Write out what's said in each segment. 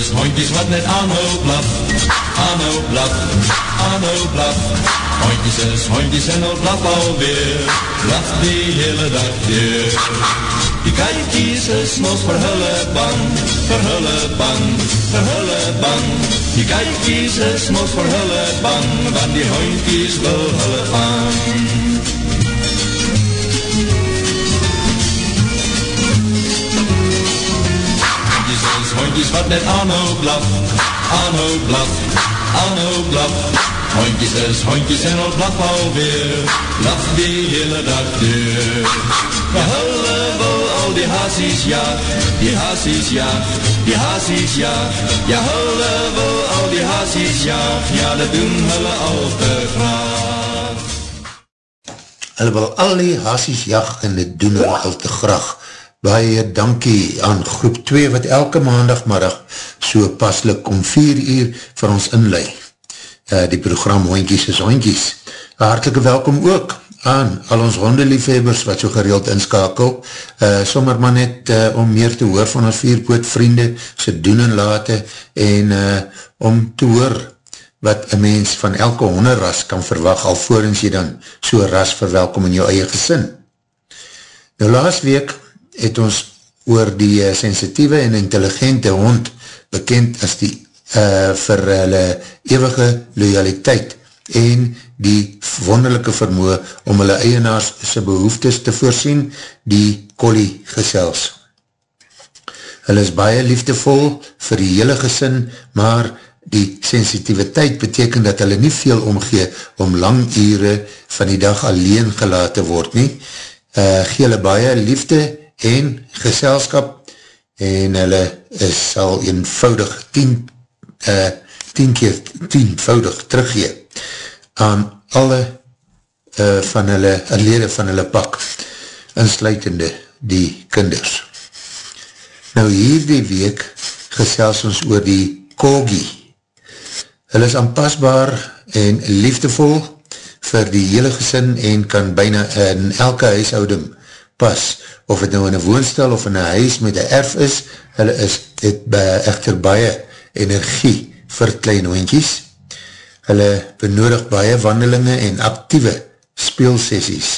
is hondjes wat net aanhou blaf, aanhou blaf, aanhou blaf. Hondjes is hondjes en al blaf alweer, blaf die hele dag weer. Die kijkies is mos vir hulle bang, vir hulle bang, vir hulle bang. Die kijkies is mos vir hulle bang, want die hondjies wil hulle vang. Hondjes wat net aanhou blaf, aanhou blaf, aanhou blaf. Hondjes is hondjes en al blaf alweer, blaf die hele dag deur. Ja, wil al die haasies jaag, die haasies jaag, die jaag. Ja, hulle wil al die haasies jaag, ja, dat doen hulle al te graag. Hulle wil al die haasies jaag en dit doen hulle al te graag baie dankie aan groep 2 wat elke maandagmiddag so paslik om 4 uur vir ons inlei. Uh, die program Hoinkies is Hoinkies. Hartelike welkom ook aan al ons hondeliefhebbers wat so gereeld inskakel. Uh, sommer maar net uh, om meer te hoor van ons vierpoot vriende, sy doen en late en uh, om te hoor wat een mens van elke honderras kan verwag alvorens jy dan so ras verwelkom in jou eie gesin. Nou laas week het ons oor die uh, sensitieve en intelligente hond bekend as die uh, vir hulle eeuwige loyaliteit en die wonderlijke vermoe om hulle eienaars sy behoeftes te voorsien, die collie gesels. Hulle is baie liefdevol vir die hele gesin, maar die sensitiviteit beteken dat hulle nie veel omgee om lang ure van die dag alleen gelaten word nie. Uh, gee hulle baie liefde en geselskap en hulle is sal eenvoudig 10 uh, 10 keer 10voudig teruggee aan alle uh, van hulle lede van hulle pak insluitende die kinders. Nou hierdie week gesels ons oor die kogi hulle is aanpasbaar en liefdevol vir die hele gesin en kan byna in elke huishouding pas of het nou in een woonstel of in een huis met een erf is, hulle is het echter baie energie vir klein hoentjies. Hulle benodig baie wandelinge en actieve speelsessies.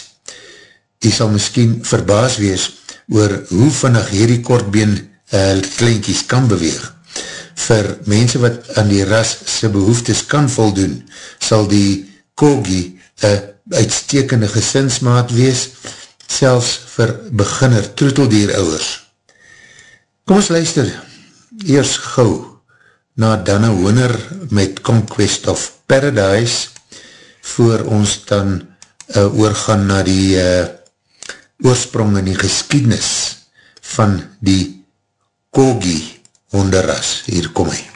Jy sal miskien verbaas wees oor hoe vannig hierdie kortbeen uh, kleinkies kan beweeg. Vir mense wat aan die ras sy behoeftes kan voldoen, sal die kogi een uitstekende gesinsmaat wees, selfs vir beginner troeteldierouwers. Kom ons luister eers gauw na Danne Hooner met Conquest of Paradise voor ons dan uh, oorgaan na die uh, oorsprong in die geskiednis van die Kogi honderras. Hier kom hy.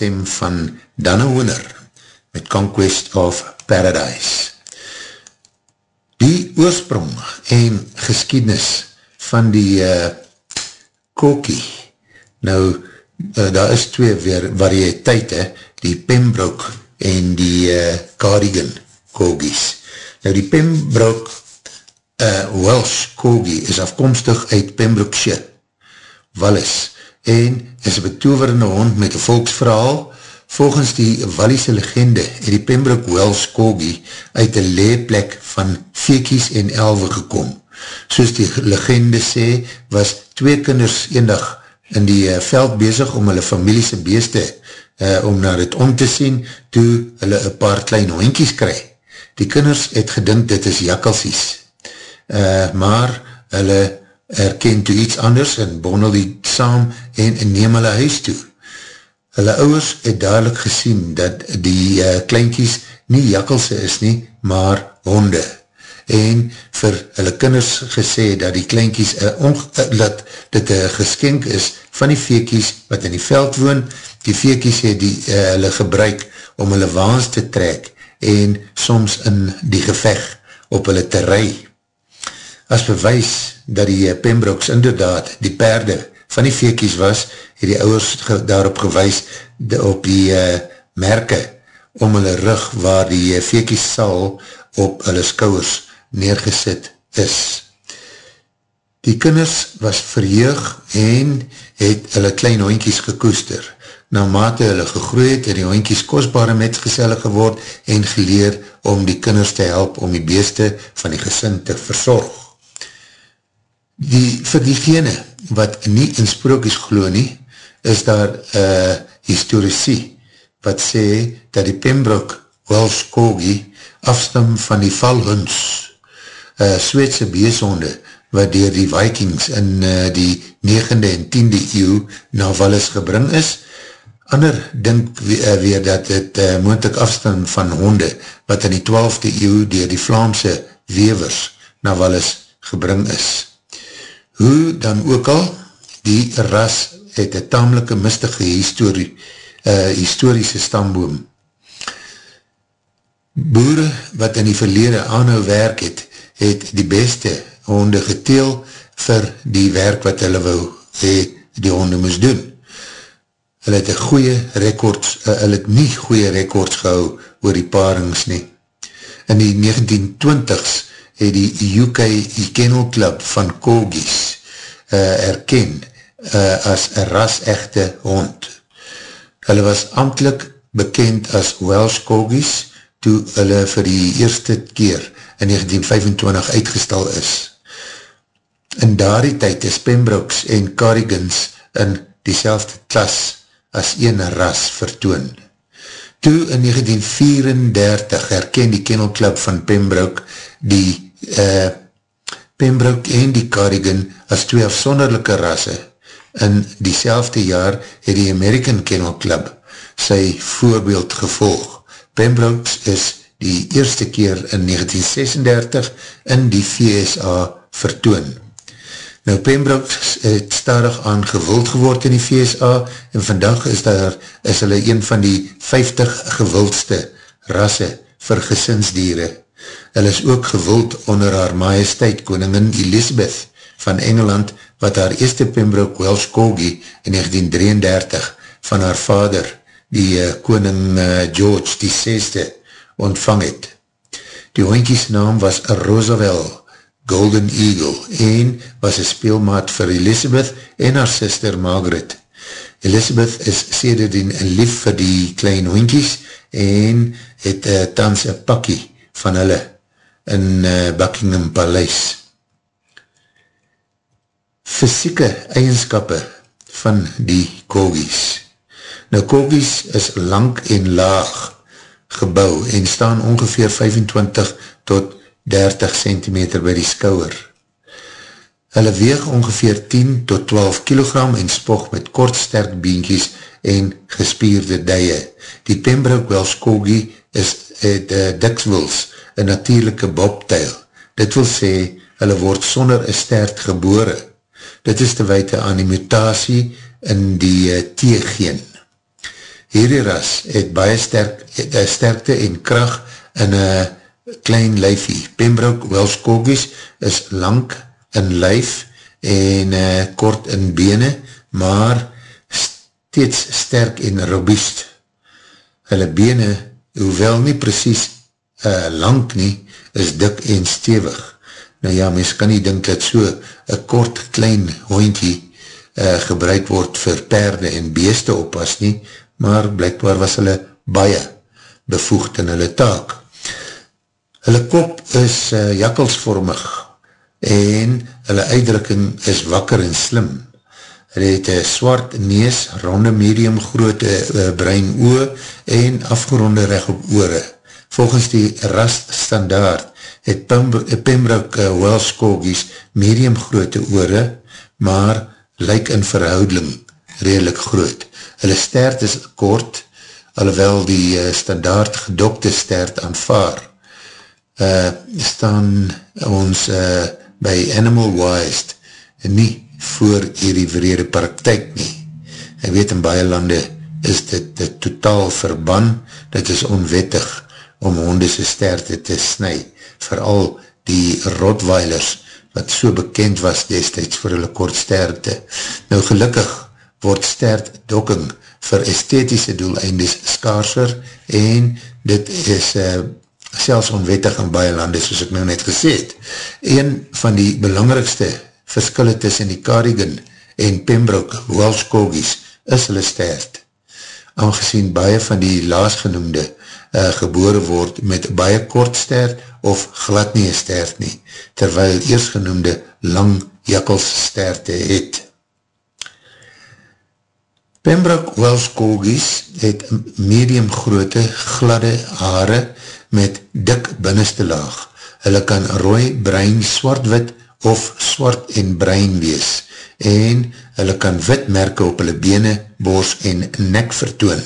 Stem van Danne Hooner met Conquest of Paradise. Die oorsprong en geskiednis van die uh, kokie, nou uh, daar is twee weer variëteite, die Pembroke en die uh, Cardigan kogies. Nou die Pembroke uh, Welsh kogie is afkomstig uit Pembrokeshire, Wallis, en is een betoverende hond met een volksverhaal. Volgens die Wallise legende het die Pembroke Wells Kogi uit een leeplek van veekies en elwe gekom. Soos die legende sê, was twee kinders eendag in die uh, veld bezig om hulle familiese beeste uh, om naar het om te sien, toe hulle een paar klein hondkies kry. Die kinders het gedink dit is jakkelsies, uh, maar hulle erken toe iets anders en bondel die saam en, neem hulle huis toe. Hulle ouwers het dadelijk gesien dat die uh, kleinkies nie jakkelse is nie, maar honde. En vir hulle kinders gesê dat die kleinkies, uh, dat dit een geskenk is van die veekies wat in die veld woon. Die veekies het die, uh, hulle gebruik om hulle waans te trek en soms in die gevecht op hulle te rij. As bewys dat die Pembrokes inderdaad die perde van die veekies was, het die ouwers daarop gewys op die uh, merke om hulle rug waar die uh, veekies sal op hulle skouwers neergesit is. Die kinders was verheug en het hulle klein hoinkies gekoester. Na mate hulle gegroeid het die hoinkies kostbare metgezelle geword en geleer om die kinders te help om die beeste van die gesin te verzorg. Die, vir diegene wat nie in sprookjes glo nie, is daar uh, historisie wat sê dat die Pembroke Welsh Kogi afstam van die Valhuns, uh, Sweedse beeshonde, wat dier die Vikings in uh, die 9de en 10de eeuw na Wallis gebring is. Ander dink weer, uh, weer dat het uh, moendlik afstam van honde, wat in die 12de eeuw dier die Vlaamse wevers na Wallis gebring is. Hoe dan ook al, die ras het een tamelike mistige historie, uh, historische stamboom. Boere wat in die verlede aanhou werk het, het die beste honde geteel vir die werk wat hulle wou het, die honde moes doen. Hulle het goeie rekords, uh, hulle het nie goeie rekords gehou oor die parings nie. In die 1920s het die UK Kennel Club van Kogies uh, erken uh, as een ras-echte hond. Hulle was amtelijk bekend as Welsh Kogies, toe hulle vir die eerste keer in 1925 uitgestal is. In daardie tyd is Pembrokes en Cardigans in die klas as een ras vertoon. Toe in 1934 herken die Kennel Club van Pembroke die uh, Pembroke en die Cardigan as twee afsonderlijke rasse. In die jaar het die American Kennel Club sy voorbeeld gevolg. Pembroke is die eerste keer in 1936 in die VSA vertoon. Nou Pembroke het stadig aan gewild geword in die VSA en vandag is daar is hulle een van die 50 gewildste rasse vir gesinsdieren Hulle is ook gewild onder haar majesteit koningin Elizabeth van Engeland wat haar eerste Pembroke Welsh Corgi in 1933 van haar vader, die uh, koning uh, George die 6ste, ontvang het. Die hoinkies naam was Roosevelt Golden Eagle en was een speelmaat vir Elizabeth en haar sister Margaret. Elizabeth is sederdien lief vir die klein hoinkies en het uh, tans een pakkie van hulle in uh, Buckingham Paleis. Fysieke eigenskappe van die kogies. Nou kogies is lang en laag gebouw en staan ongeveer 25 tot 30 cm by die skouwer. Hulle weeg ongeveer 10 tot 12 kilogram en spog met kort sterk beentjies en gespierde duie. Die Pembroke Welsh Kogie is het uh, dikswils een natuurlijke bobtuil. Dit wil sê, hulle word sonder een stert gebore. Dit is te weite aan die mutatie in die uh, T-geen. Hierdie ras het baie sterk, het, uh, sterkte en kracht in een klein lyfie. Pembroke Welsh Kogies is lang in lyf en uh, kort in bene, maar steeds sterk en robuust. Hulle bene hoewel nie precies uh, lang nie, is dik en stevig. Nou ja, mens kan nie dink dat so een kort klein hoentje uh, gebruik word vir perde en beeste oppas nie, maar blijkbaar was hulle baie bevoegd in hulle taak. Hulle kop is uh, jakkelsvormig en hulle uitdrukking is wakker en slim. Hy het een swart nees, ronde medium groote uh, brein oor en afgeronde recht op oore. Volgens die rast standaard het Pembroke uh, Welsh Corgis medium groote oore, maar lyk in verhouding redelijk groot. Hulle stert is kort, alhoewel die uh, standaard gedokte stert aanvaar. Uh, staan ons uh, by Animal Wise nie voor hierdie vrede praktijk nie. Ek weet in baie lande is dit, dit totaal verban, dit is onwettig om hondese sterte te snu, vooral die rotweilers wat so bekend was destijds vir hulle kort sterte. Nou gelukkig word stert dokking vir esthetische doeleindes skaarser en dit is uh, selfs onwettig in baie lande, soos ek nou net gesê het. Een van die belangrikste verskille tussen die Cardigan en Pembroke Welsh Corgis is hulle stert. Aangezien baie van die laasgenoemde uh, gebore word met baie kort stert of glad nie stert nie, terwyl eersgenoemde lang jakkels sterte het. Pembroke Welsh Corgis het medium groote gladde haare met dik binneste laag. Hulle kan rooi, bruin, swart-wit of swart en bruin wees en hulle kan wit merke op hulle bene, bors en nek vertoon.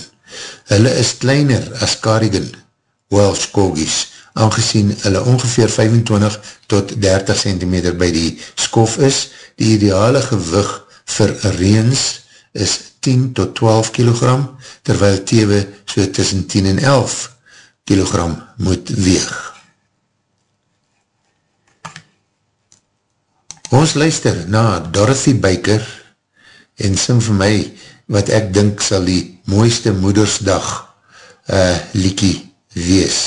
Hulle is kleiner as Cardigan, Welsh Corgis, aangezien hulle ongeveer 25 tot 30 cm by die skof is. Die ideale gewig vir reens is 10 tot 12 kg, terwyl tewe so tussen 10 en 11 kg moet weeg. Ons luister na Dorothy Baker en sing vir my wat ek dink sal die mooiste moedersdag uh, liekie wees.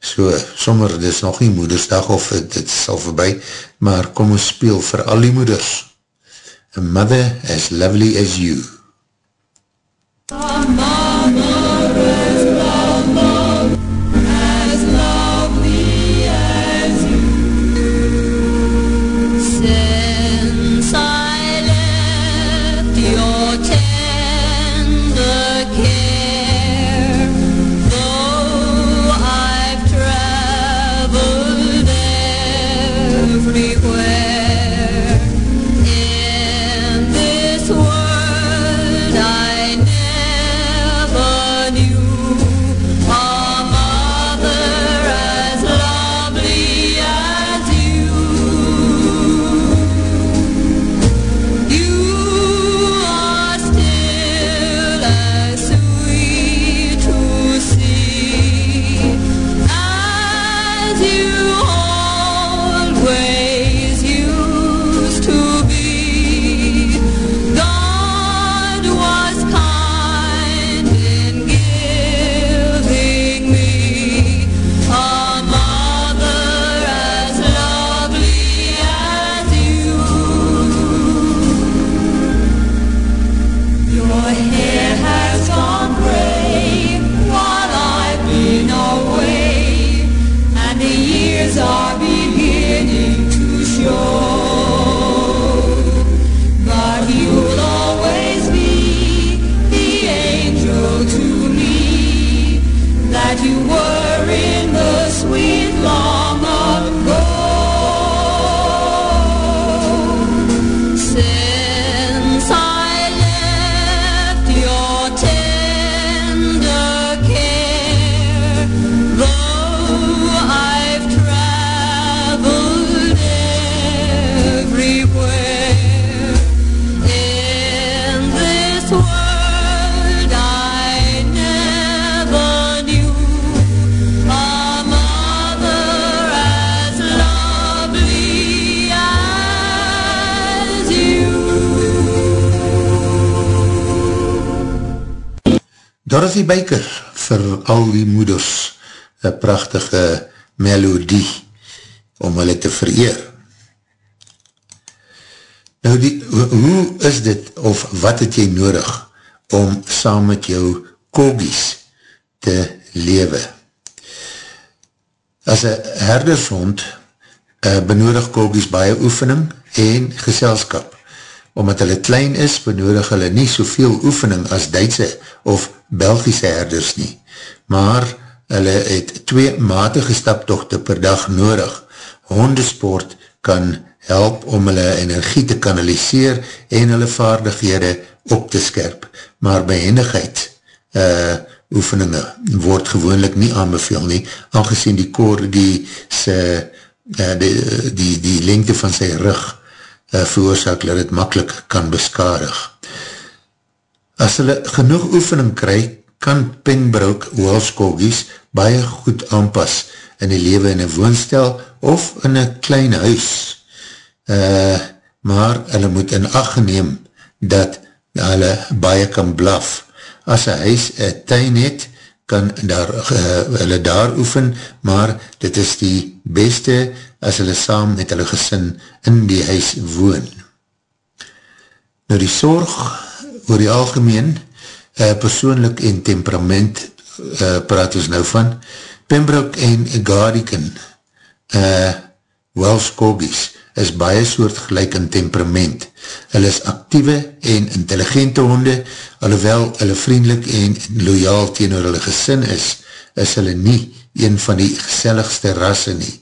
So, sommer, dit is nog nie moedersdag of dit sal voorbij, maar kom ons speel vir al die moeders. A mother as lovely as you. A mother Baker, vir al die moeders, een prachtige melodie, om hulle te vereer. Nou die, hoe is dit, of wat het jy nodig, om saam met jou kogies te lewe? As een herdershond, uh, benodig kogies baie oefening en geselskap. Omdat hulle klein is, benodig hulle nie soveel oefening as Duitse of Belgische herders nie. Maar hulle het twee matige staptochte per dag nodig. Hondesport kan help om hulle energie te kanaliseer en hulle vaardighede op te skerp. Maar behendigheid uh, oefeninge word gewoonlik nie aanbeveel nie, aangezien die koor die se uh, die, die, die lengte van sy rug veroorzaak dat het makkelijk kan beskadig. As hulle genoeg oefening krijg, kan Penbrook Walskorgies baie goed aanpas in die lewe in een woonstel of in een klein huis. Uh, maar hulle moet in acht neem dat hulle baie kan blaf. As een huis een tuin het, kan daar, uh, hulle daar oefen, maar dit is die beste as hulle saam met hulle gesin in die huis woon. Nou die sorg oor die algemeen, uh, persoonlik en temperament, uh, praat ons nou van, Pembroke en Gardiken, uh, Welsh Corgis, is baie soortgelijk in temperament. Hulle is actieve en intelligente honde, alhoewel hulle vriendelik en loyaal teenoor hulle gesin is, is hulle nie een van die geselligste rasse nie.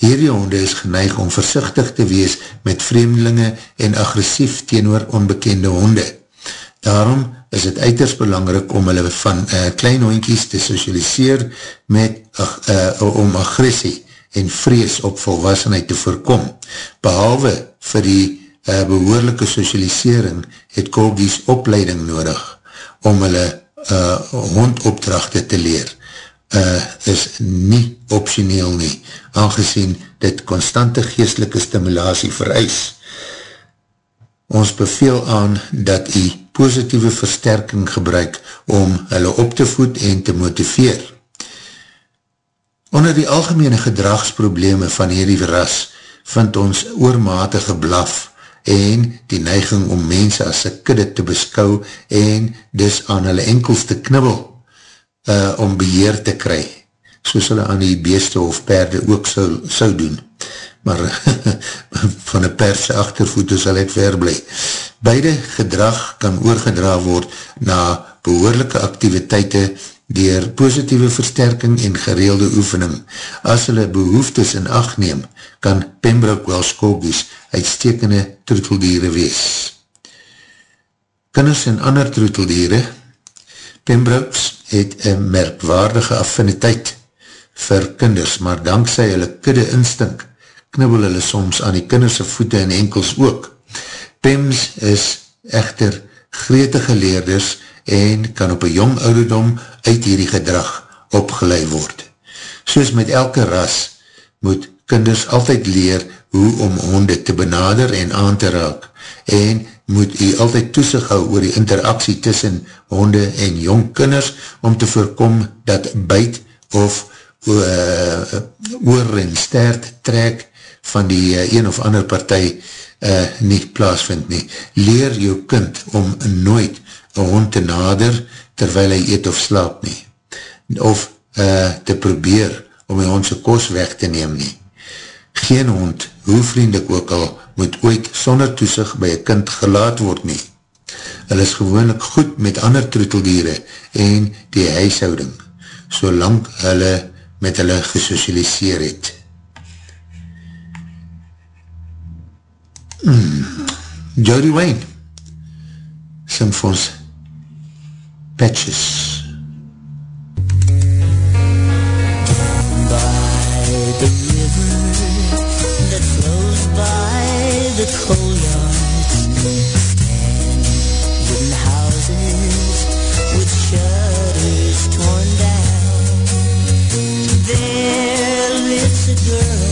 Hierdie honde is geneig om versichtig te wees met vreemdelinge en agressief teenoor onbekende honde. Daarom is het uiters belangrik om hulle van uh, klein hondkies te socialiseer met, uh, om agressie en vrees op volwassenheid te voorkom. Behalwe vir die uh, behoorlijke socialisering het Colgies opleiding nodig om hulle uh, hondopdrachte te leer. Uh, is nie optioneel nie, aangezien dit constante geestelike stimulatie vereis. Ons beveel aan dat u positieve versterking gebruik om hulle op te voed en te motiveer. Onder die algemene gedragsprobleme van hierdie ras vind ons oormatige blaf en die neiging om mense as een kudde te beskou en dus aan hulle enkels te knibbel uh, om beheer te kry, soos hulle aan die beeste of perde ook sou, sou doen. Maar van een perse achtervoete sal het verblij. Beide gedrag kan oorgedra word na behoorlijke activiteite dier positieve versterking en gereelde oefening. As hulle behoeftes in acht neem, kan Pembroke Welsh Corgis uitstekende troeteldiere wees. Kinders en ander troeteldiere, Pembrokes het een merkwaardige affiniteit vir kinders, maar dankzij hulle kudde instink, knibbel hulle soms aan die kinderse voete en enkels ook. Pems is echter gretige leerders en kan op een jong ouderdom uit hierdie gedrag opgeleid word. Soos met elke ras moet kinders altyd leer hoe om honde te benader en aan te raak en moet u altyd toesig hou oor die interaksie tussen honde en jong kinders om te voorkom dat byt of uh, oor en stert trek van die uh, een of ander partij uh, nie plaasvind nie. Leer jou kind om nooit hond te nader terwijl hy eet of slaap nie. Of uh, te probeer om die hondse kos weg te neem nie. Geen hond, hoe vriendelik ook al, moet ooit sonder toesig by een kind gelaat word nie. Hulle is gewoonlik goed met ander troeteldiere en die huishouding, solang hulle met hulle gesocialiseer het. Hmm. Jody Wayne sing vir ons Patches. By the river that flows by the coal wooden houses with shutters torn down. There lives a girl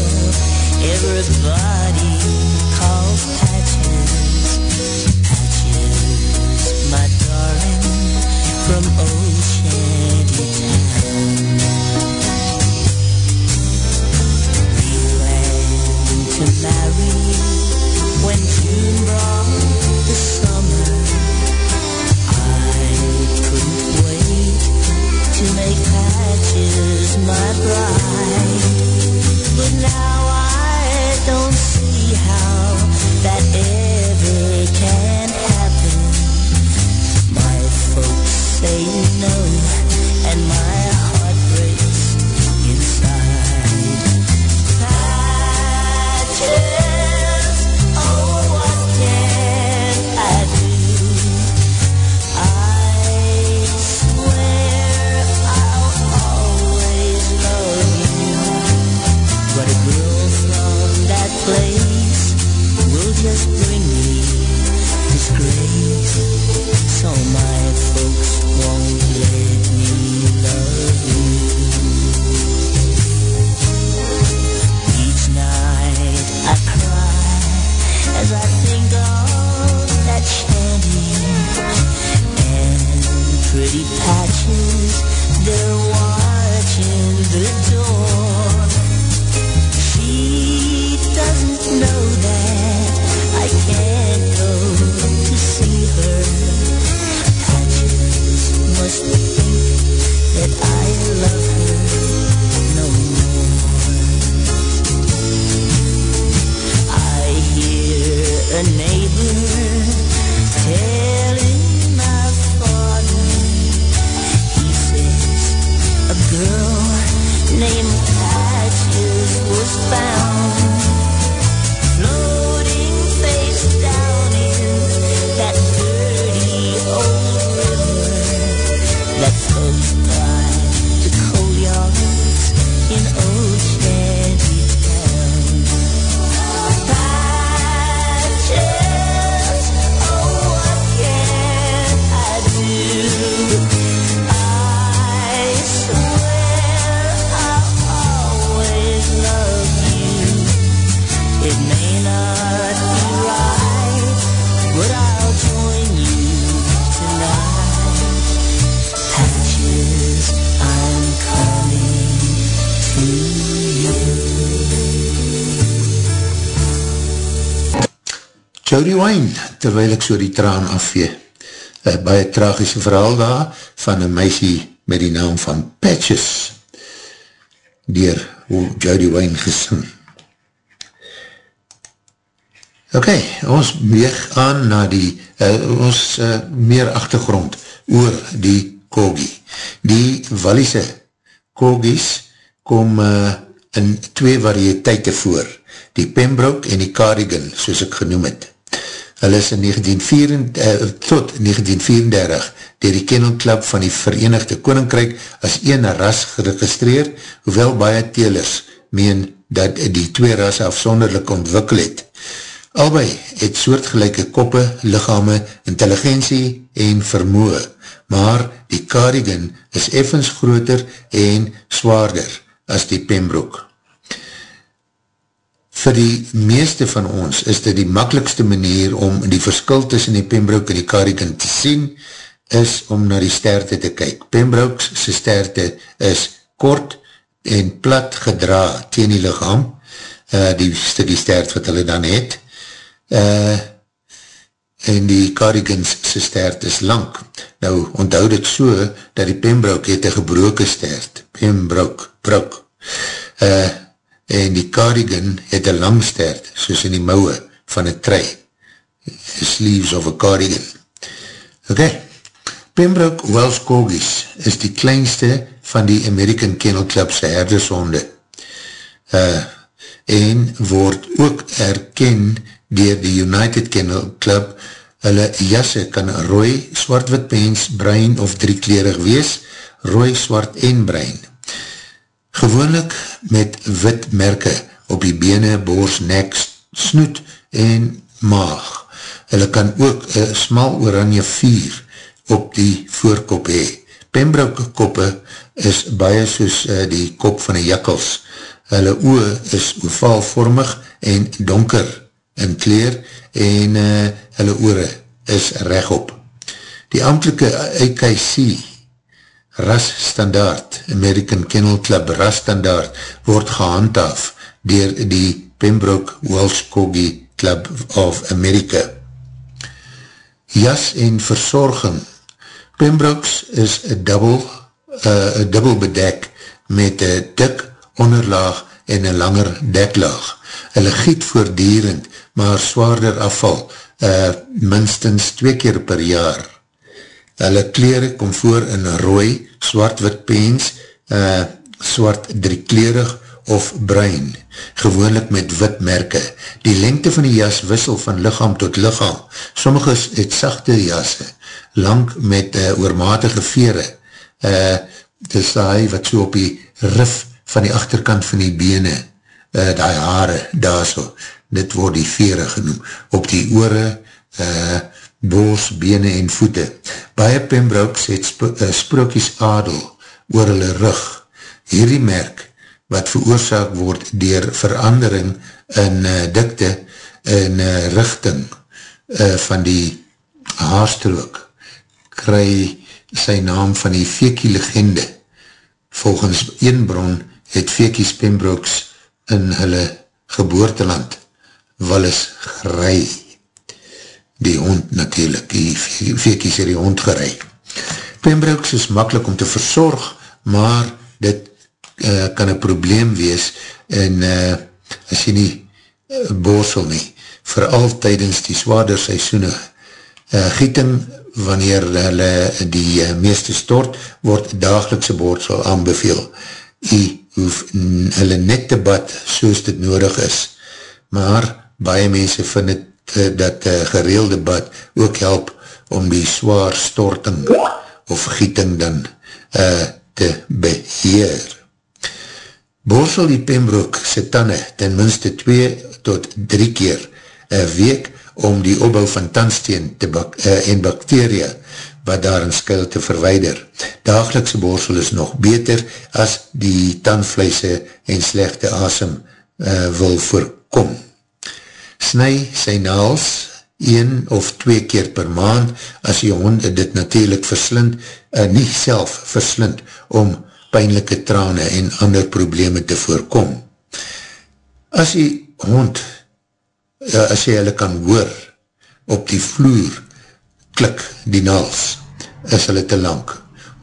my bride. But now I don't see how that ever can happen. My folks say no, Wine, terwijl ek so die traan afvee. Een baie tragische verhaal daar van een meisie met die naam van Patches dier Jody Wine gesing. Ok, ons weeg aan na die, uh, ons uh, meer achtergrond oor die Kogi. Die Wallise Kogies kom uh, in twee variëteite voor, die Pembroke en die Cardigan, soos ek genoem het. Hulle is in 1934, uh, tot 1934 dier die Kennel Club van die Verenigde Koninkryk as een ras geregistreer, hoewel baie telers meen dat die twee rasse afsonderlik ontwikkel het. Albei het soortgelijke koppe, lichame, intelligentie en vermoe, maar die Cardigan is effens groter en zwaarder as die Pembroke. Vir die meeste van ons is dit die makkelijkste manier om die verskil tussen die Pembroke en die Cardigan te sien, is om na die sterte te kyk. Pembroke's sy sterte is kort en plat gedra teen die lichaam, uh, die stukkie stert wat hulle dan het, uh, en die Cardigans sy stert is lang. Nou, onthoud het so, dat die Pembroke het een gebroke stert, Pembroke, brok, uh, en die cardigan het een lang stert, soos in die mouwe van een trui, sleeves of a cardigan. Ok, Pembroke Welsh Corgis is die kleinste van die American Kennel Club sy herdershonde, uh, en word ook erken dier die United Kennel Club, hulle jasse kan rooi, swart-wit pens, bruin of drieklerig wees, rooi, swart en bruin. Gewoonlik met wit merke op die bene, boors, nek, snoet en maag. Hulle kan ook een smal oranje vier op die voorkop hee. Pembroke koppe is baie soos uh, die kop van die jakkels. Hulle oe is ovaalvormig en donker in kleer en uh, hulle oore is rechtop. Die amtelike AKC rasstandaard, American Kennel Club rasstandaard, word gehandhaaf dier die Pembroke Welsh Corgi Club of America. Jas en verzorging Pembrokes is double, uh, double bedek met een dik onderlaag en een langer deklaag. Hulle giet voordierend, maar zwaarder afval, uh, minstens twee keer per jaar. Hulle kleren kom voor in rooi, zwart-wit pens, uh, zwart drieklerig of bruin, gewoonlik met wit merke. Die lengte van die jas wissel van lichaam tot lichaam. Sommiges het sachte jasse, lang met uh, oormatige vere. Uh, dis die wat so op die rif van die achterkant van die bene, uh, die hare, daar so, dit word die vere genoem, op die oore, uh, boos, bene en voete. Baie Pembrokes het sp uh, sprookies adel oor hulle rug. Hierdie merk, wat veroorzaak word dier verandering in uh, dikte en uh, richting uh, van die haarstrook, kry sy naam van die Fekie legende. Volgens een bron het Fekie Spembrooks in hulle geboorteland Wallis gerei. Die hond natuurlijk, die Fekie sê die hond gerei. Pembrooks is makkelijk om te verzorg, maar dit uh, kan een probleem wees en uh, as jy nie uh, borsel nie, vooral tydens die zwaarder seisoene. Uh, gieting, wanneer hulle die uh, meeste stort, word dagelikse borsel aanbeveel. Jy hoef hulle net te bad soos dit nodig is. Maar baie mense vind het dat uh, gereelde bad ook help om die zwaar storting of gieting dan uh, te beheer. Borsel die Pembroek sy tanden ten minste 2 tot 3 keer een week om die opbouw van tandsteen te bak, uh, en bakteria wat daar in skil te verweider. Dagelikse borsel is nog beter as die tandvleise en slechte asem uh, wil voorkom. Snij sy naals 1 of 2 keer per maand as die hond dit natuurlijk verslind, uh, nie self verslind om pijnlijke trane en ander probleme te voorkom. As die hond, as jy hulle kan hoor, op die vloer, klik die naals, is hulle te lang.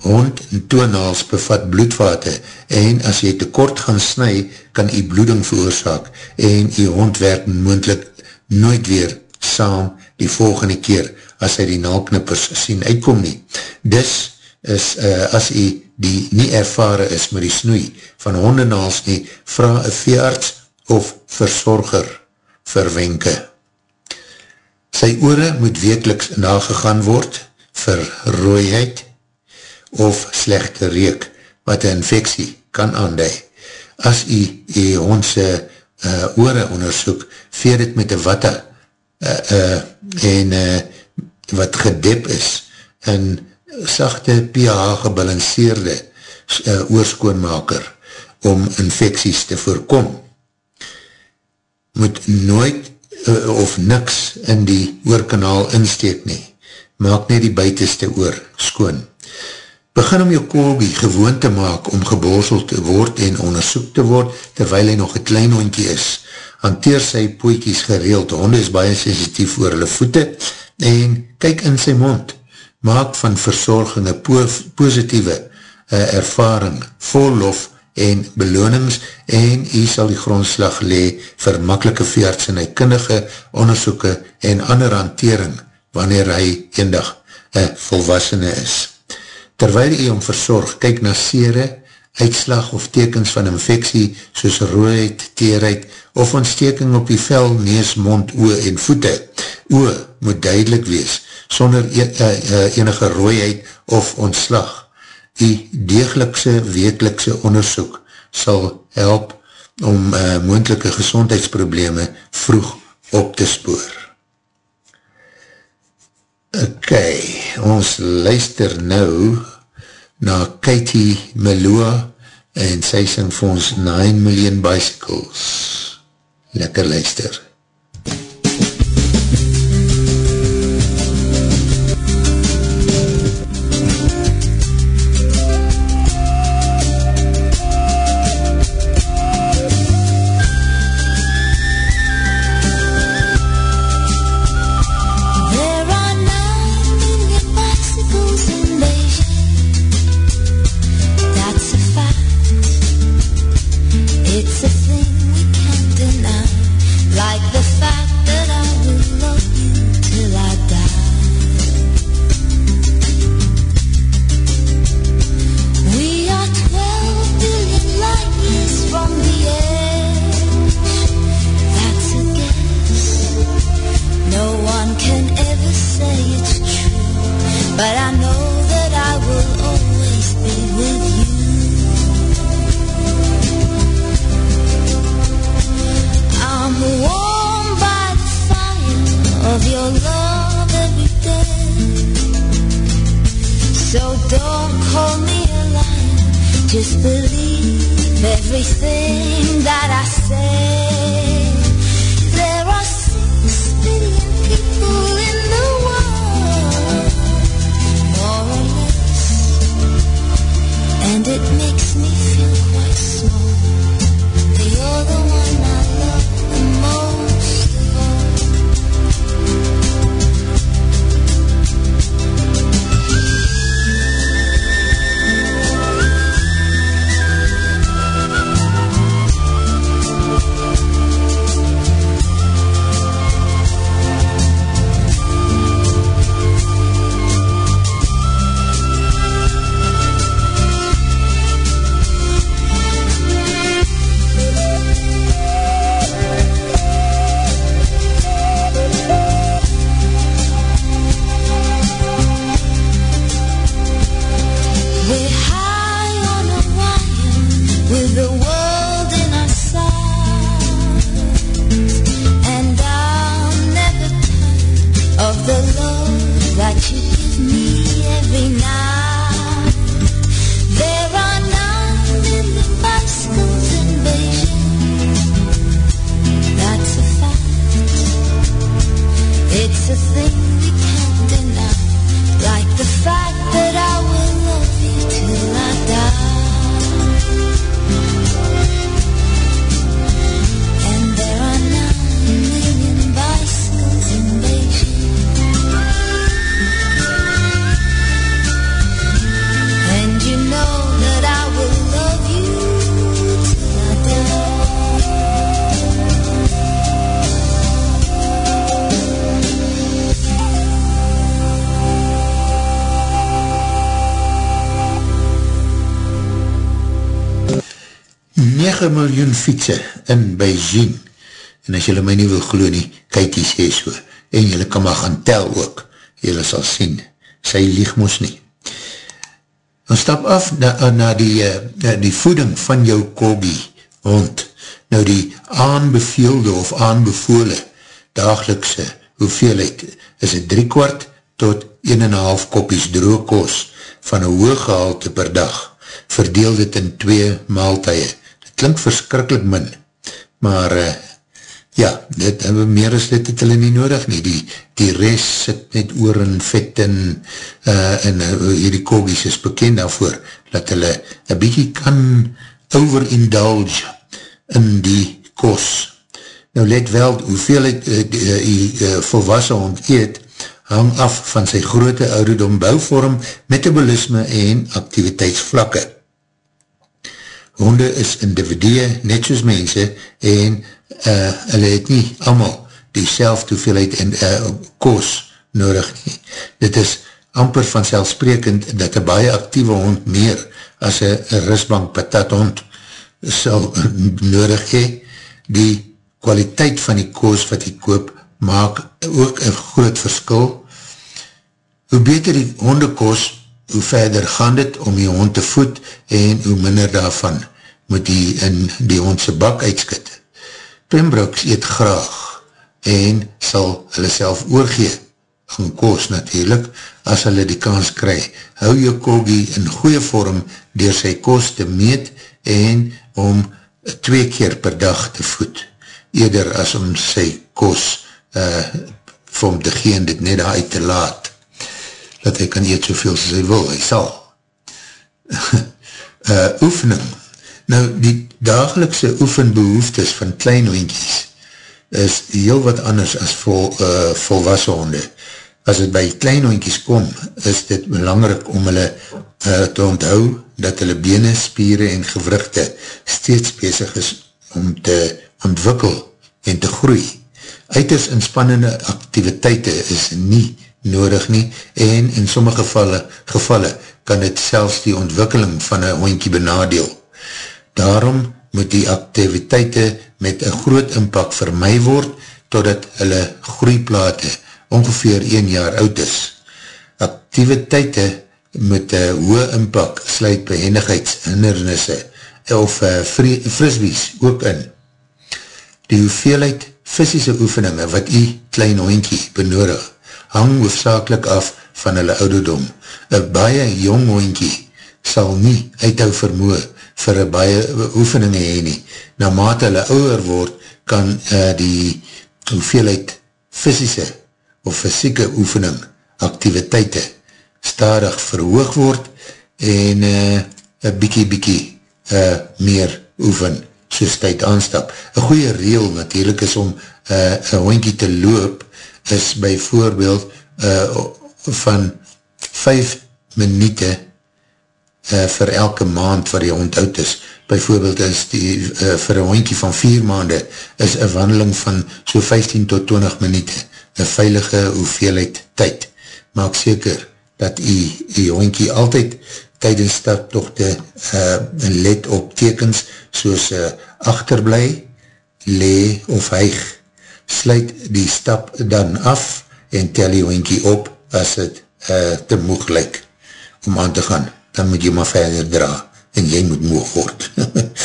Hond en toonaals bevat bloedvate en as jy te kort gaan snu, kan jy bloeding veroorzaak en jy hond werk moendlik nooit weer saam die volgende keer as hy die naalknippers sien uitkom nie. Dis is uh, as jy die nie ervare is met die snoei van hondenaals nie, vraag een veearts of verzorger verwenke. Sy oore moet wekeliks nagegaan word vir rooiheid of slechte reek wat een infectie kan aandui. As jy die hondse uh, oore onderzoek, veer het met een watte uh, uh, en uh, wat gedip is en sachte pH gebalanceerde uh, oorskoonmaker om infecties te voorkom. Moet nooit uh, of niks in die oorkanaal insteek nie. Maak net die buitenste oor skoon. Begin om jou kolbie gewoon te maak om geborseld te word en onderzoek te word terwijl hy nog een klein hondje is. Hanteer sy poekies gereeld. Honde is baie sensitief oor hulle voete en kyk in sy mond maak van verzorging een po positieve uh, ervaring, vol lof en belonings en hy sal die grondslag lee vir makkelike veerts en hy kindige onderzoeke en ander hantering wanneer hy eendag een volwassene is. Terwyl hy om verzorg, kyk na sere, uitslag of tekens van infectie soos rooheid, teerheid of ontsteking op die vel, nees, mond, oe en voete. Oe moet duidelik wees, sonder e uh, enige rooiheid of ontslag. Die degelikse wekelikse onderzoek sal help om uh, moendelike gezondheidsprobleme vroeg op te spoor. Ok, ons luister nou na Katie Meloa en sy sing vir ons 9 Million Bicycles. Lekker luister. Nege miljoen fietsen in Beijing. En as jylle my nie wil glo nie, kyk jy sê so. En jylle kan maar gaan tel ook. Jylle sal sien. Sy lieg moes nie. Dan stap af na, na die, uh, die voeding van jou kogie hond. Nou die aanbeveelde of aanbevole dagelikse hoeveelheid is het drie kwart tot 1,5 kopies droogkos van een hoog gehalte per dag. Verdeel dit in twee maaltuie. Klink verskrikkelijk min, maar uh, ja, dit, meer as dit het hulle nie nodig nie. Die, die rest sit net oor in vet en, uh, en uh, hierdie kogies is bekend daarvoor, dat hulle een bykie kan overindulge in die kos. Nou let wel, hoeveel het uh, die, uh, die uh, volwassen hond eet, hang af van sy grote ouderdom bouwvorm, metabolisme en activiteitsvlakke. Honde is individue, net soos mense, en uh, hulle het nie allemaal die selfde hoeveelheid in uh, koos nodig nie. Dit is amper vanzelfsprekend dat een baie actieve hond meer as een risbank patat hond sal nodig hee. Die kwaliteit van die koos wat die koop maak ook een groot verskil. Hoe beter die hondekoos, hoe verder gaan dit om die hond te voed en hoe minder daarvan moet die in die hondse bak uitskit. Pembrooks eet graag en sal hulle self oorgee aan koos natuurlijk, as hulle die kans kry. Hou jou kogie in goeie vorm door sy koos te meet en om twee keer per dag te voed, eerder as om sy koos uh, vir hom te gee en dit net uit te laat, dat hy kan eet soveel as hy wil, hy sal. uh, oefening. Nou, die dagelikse oefenbehoeftes van klein hoentjies is heel wat anders as vol, uh, volwassen honde. As het by klein hoentjies kom, is dit belangrijk om hulle uh, te onthou dat hulle bene, spieren en gewrugte steeds bezig is om te ontwikkel en te groei. Uiters inspannende activiteite is nie nodig nie en in sommige gevalle, gevalle kan het selfs die ontwikkeling van een hondkie benadeel. Daarom moet die activiteite met een groot inpak vermy word totdat hulle groeiplate ongeveer 1 jaar oud is. Activiteite met een hoë inpak sluit behendigheidshindernisse of uh, frisbees ook in. Die hoeveelheid fysische oefeninge wat die klein hondkie benodig, hang hoofdzakelik af van hulle ouderdom. Een baie jong hondkie sal nie uithou vermoe vir een baie oefeninge heen nie. Na mate hulle ouwer word, kan uh, die hoeveelheid fysische of fysieke oefening, activiteite, stadig verhoog word en uh, een bykie bykie uh, meer oefen soos tyd aanstap. Een goeie reel natuurlijk is om uh, een hoinkie te loop is by voorbeeld uh, van 5 minute uh, vir elke maand waar jy onthoud is. Bijvoorbeeld is die, uh, vir een hoinkie van 4 maande is een wandeling van so 15 tot 20 minute een veilige hoeveelheid tyd. Maak seker dat die, die hoinkie altyd tydens starttochte uh, let op tekens soos uh, achterblij, le of huig. Sluit die stap dan af en tel die hoinkie op as het uh, te moeg lyk om aan te gaan. Dan moet jy maar verder dra en jy moet moeg word.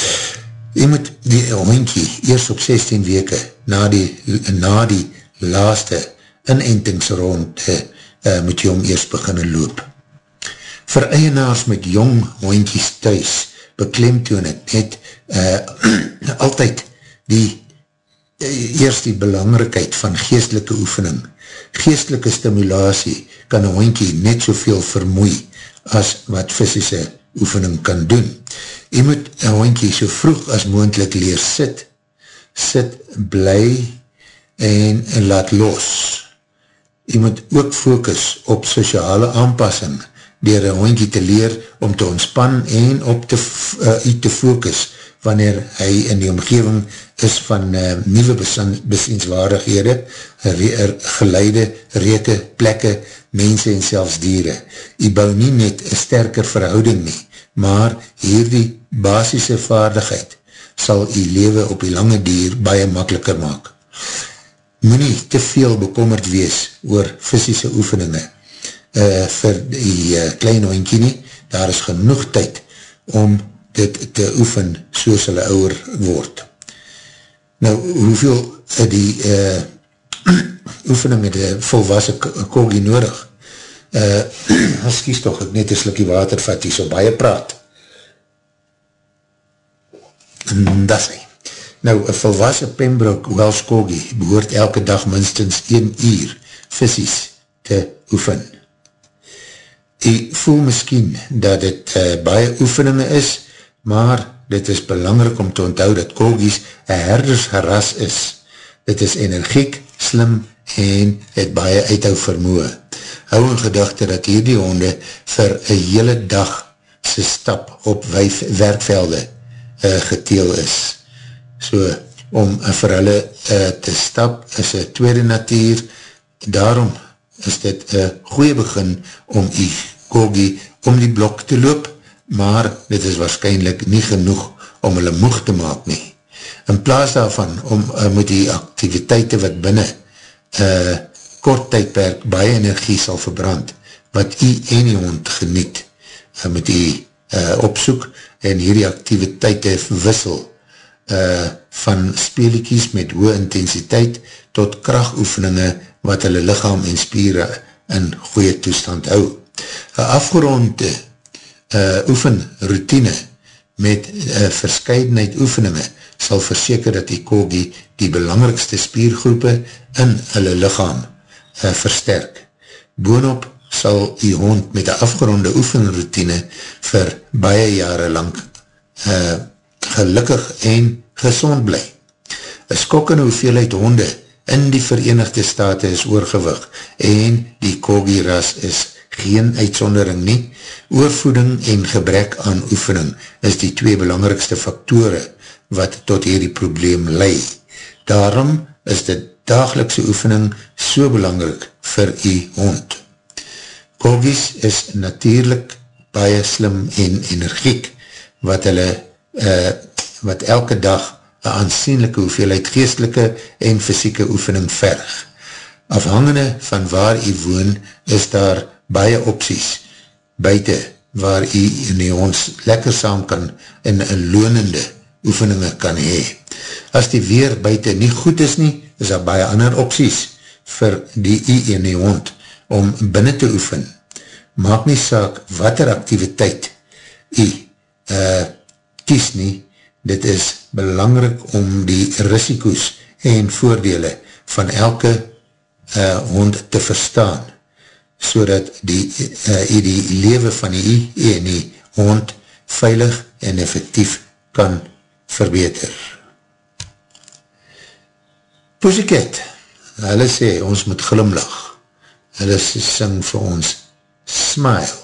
jy moet die hoinkie eerst op 16 weke na die, na die laaste inentingsrond uh, moet jy om eerst beginnen loop vir eienaars met jong hoentjies thuis beklemtoon het net uh, altyd die uh, eerst die belangrikheid van geestelike oefening. Geestelike stimulatie kan een hoentjie net soveel vermoei as wat fysische oefening kan doen. Jy moet een hoentjie so vroeg as moendlik leer sit, sit, bly en, laat los. Jy moet ook focus op sociale aanpassing dier een hondje te leer om te ontspan en op te, uh, te focus wanneer hy in die omgeving is van uh, nieuwe besienswaardighede, re geleide, rete, plekke, mense en selfs dieren. Hy bou nie net een sterker verhouding nie, maar hierdie basisse vaardigheid sal die lewe op die lange dier baie makkeliker maak. Moe nie te veel bekommerd wees oor fysische oefeninge, uh, vir die uh, klein hondkie nie, daar is genoeg tyd om dit te oefen soos hulle ouwer word. Nou, hoeveel die uh, oefening met die volwassen kogie nodig? Uh, excuse toch, ek net een slikkie water vat, die so baie praat. Dat hy. Nou, een volwassen Pembroke Welsh kogie behoort elke dag minstens 1 uur visies te oefen. Jy voel miskien dat dit uh, baie oefeninge is, maar dit is belangrik om te onthou dat Kogies een herdersgeras is. Dit is energiek, slim en het baie uithou vermoe. Hou in gedachte dat hierdie honde vir een hele dag sy stap op wijf werkvelde uh, geteel is. So, om uh, vir hulle uh, te stap is een tweede natuur, daarom is dit een goeie begin om die kogie om die blok te loop, maar dit is waarschijnlijk nie genoeg om hulle moeg te maak nie. In plaas daarvan, om, uh, moet die activiteite wat binnen uh, kort tydperk baie energie sal verbrand, wat jy en die hond geniet, uh, moet jy uh, opsoek en hierdie activiteite wissel uh, van speeliekies met hoë intensiteit tot krachtoefeninge wat hulle lichaam en spieren in goeie toestand hou. Een afgeronde uh, oefenroutine met uh, verscheidenheid oefeninge sal verseker dat die kogie die belangrikste spiergroepe in hulle lichaam uh, versterk. Boonop sal die hond met een afgeronde oefenroutine vir baie jare lang uh, gelukkig en gezond bly. Een skokkende hoeveelheid honde in die Verenigde Staten is oorgewig en die kogie ras is geen uitsondering nie. Oorvoeding en gebrek aan oefening is die twee belangrikste faktore wat tot hierdie probleem lei. Daarom is die dagelikse oefening so belangrik vir die hond. Kogies is natuurlijk baie slim en energiek wat hulle uh, wat elke dag een aansienlijke hoeveelheid geestelike en fysieke oefening verg. Afhangende van waar jy woon, is daar baie opties buiten waar jy in die ons lekker saam kan en een lonende oefeninge kan hee. As die weer buiten nie goed is nie, is daar baie ander opties vir die jy en die hond om binnen te oefen. Maak nie saak wat er activiteit u uh, kies nie, dit is belangrik om die risikoes en voordele van elke uh, hond te verstaan, so dat die, uh, die lewe van die en die hond veilig en effectief kan verbeter. Pussycat, hulle sê, ons moet glimlach. Hulle sing vir ons, smile.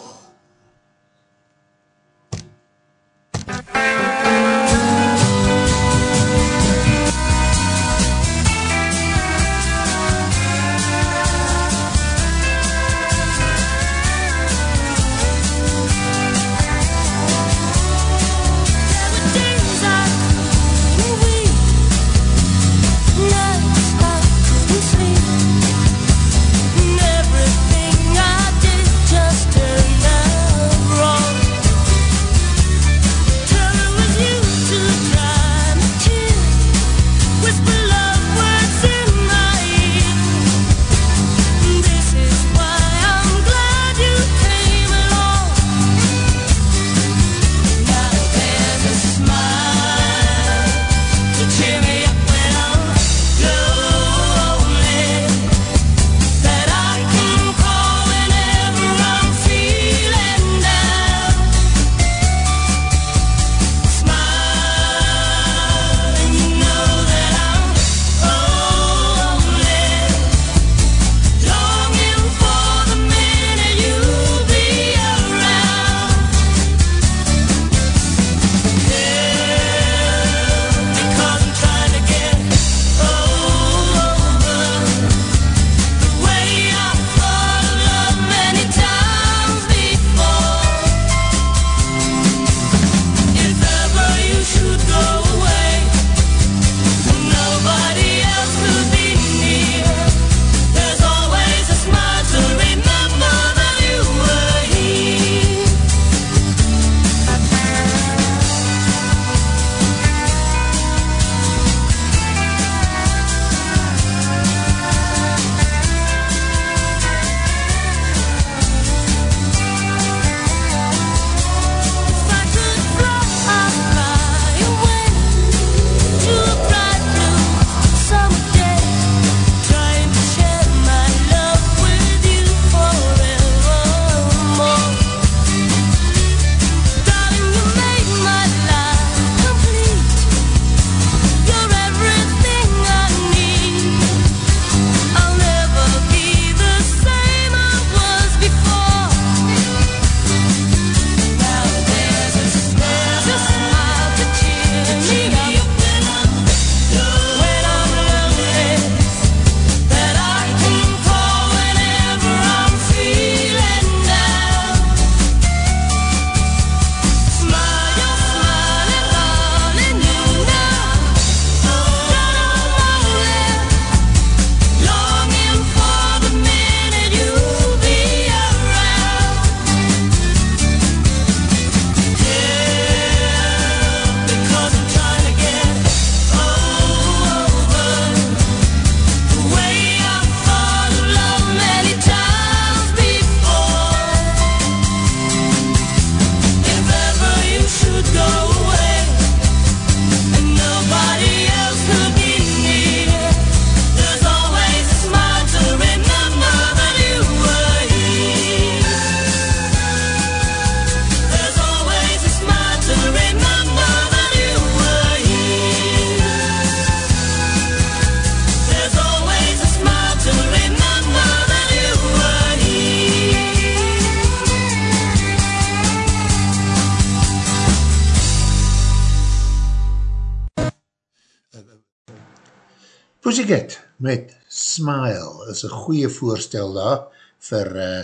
Smile is een goeie voorstel daar vir uh,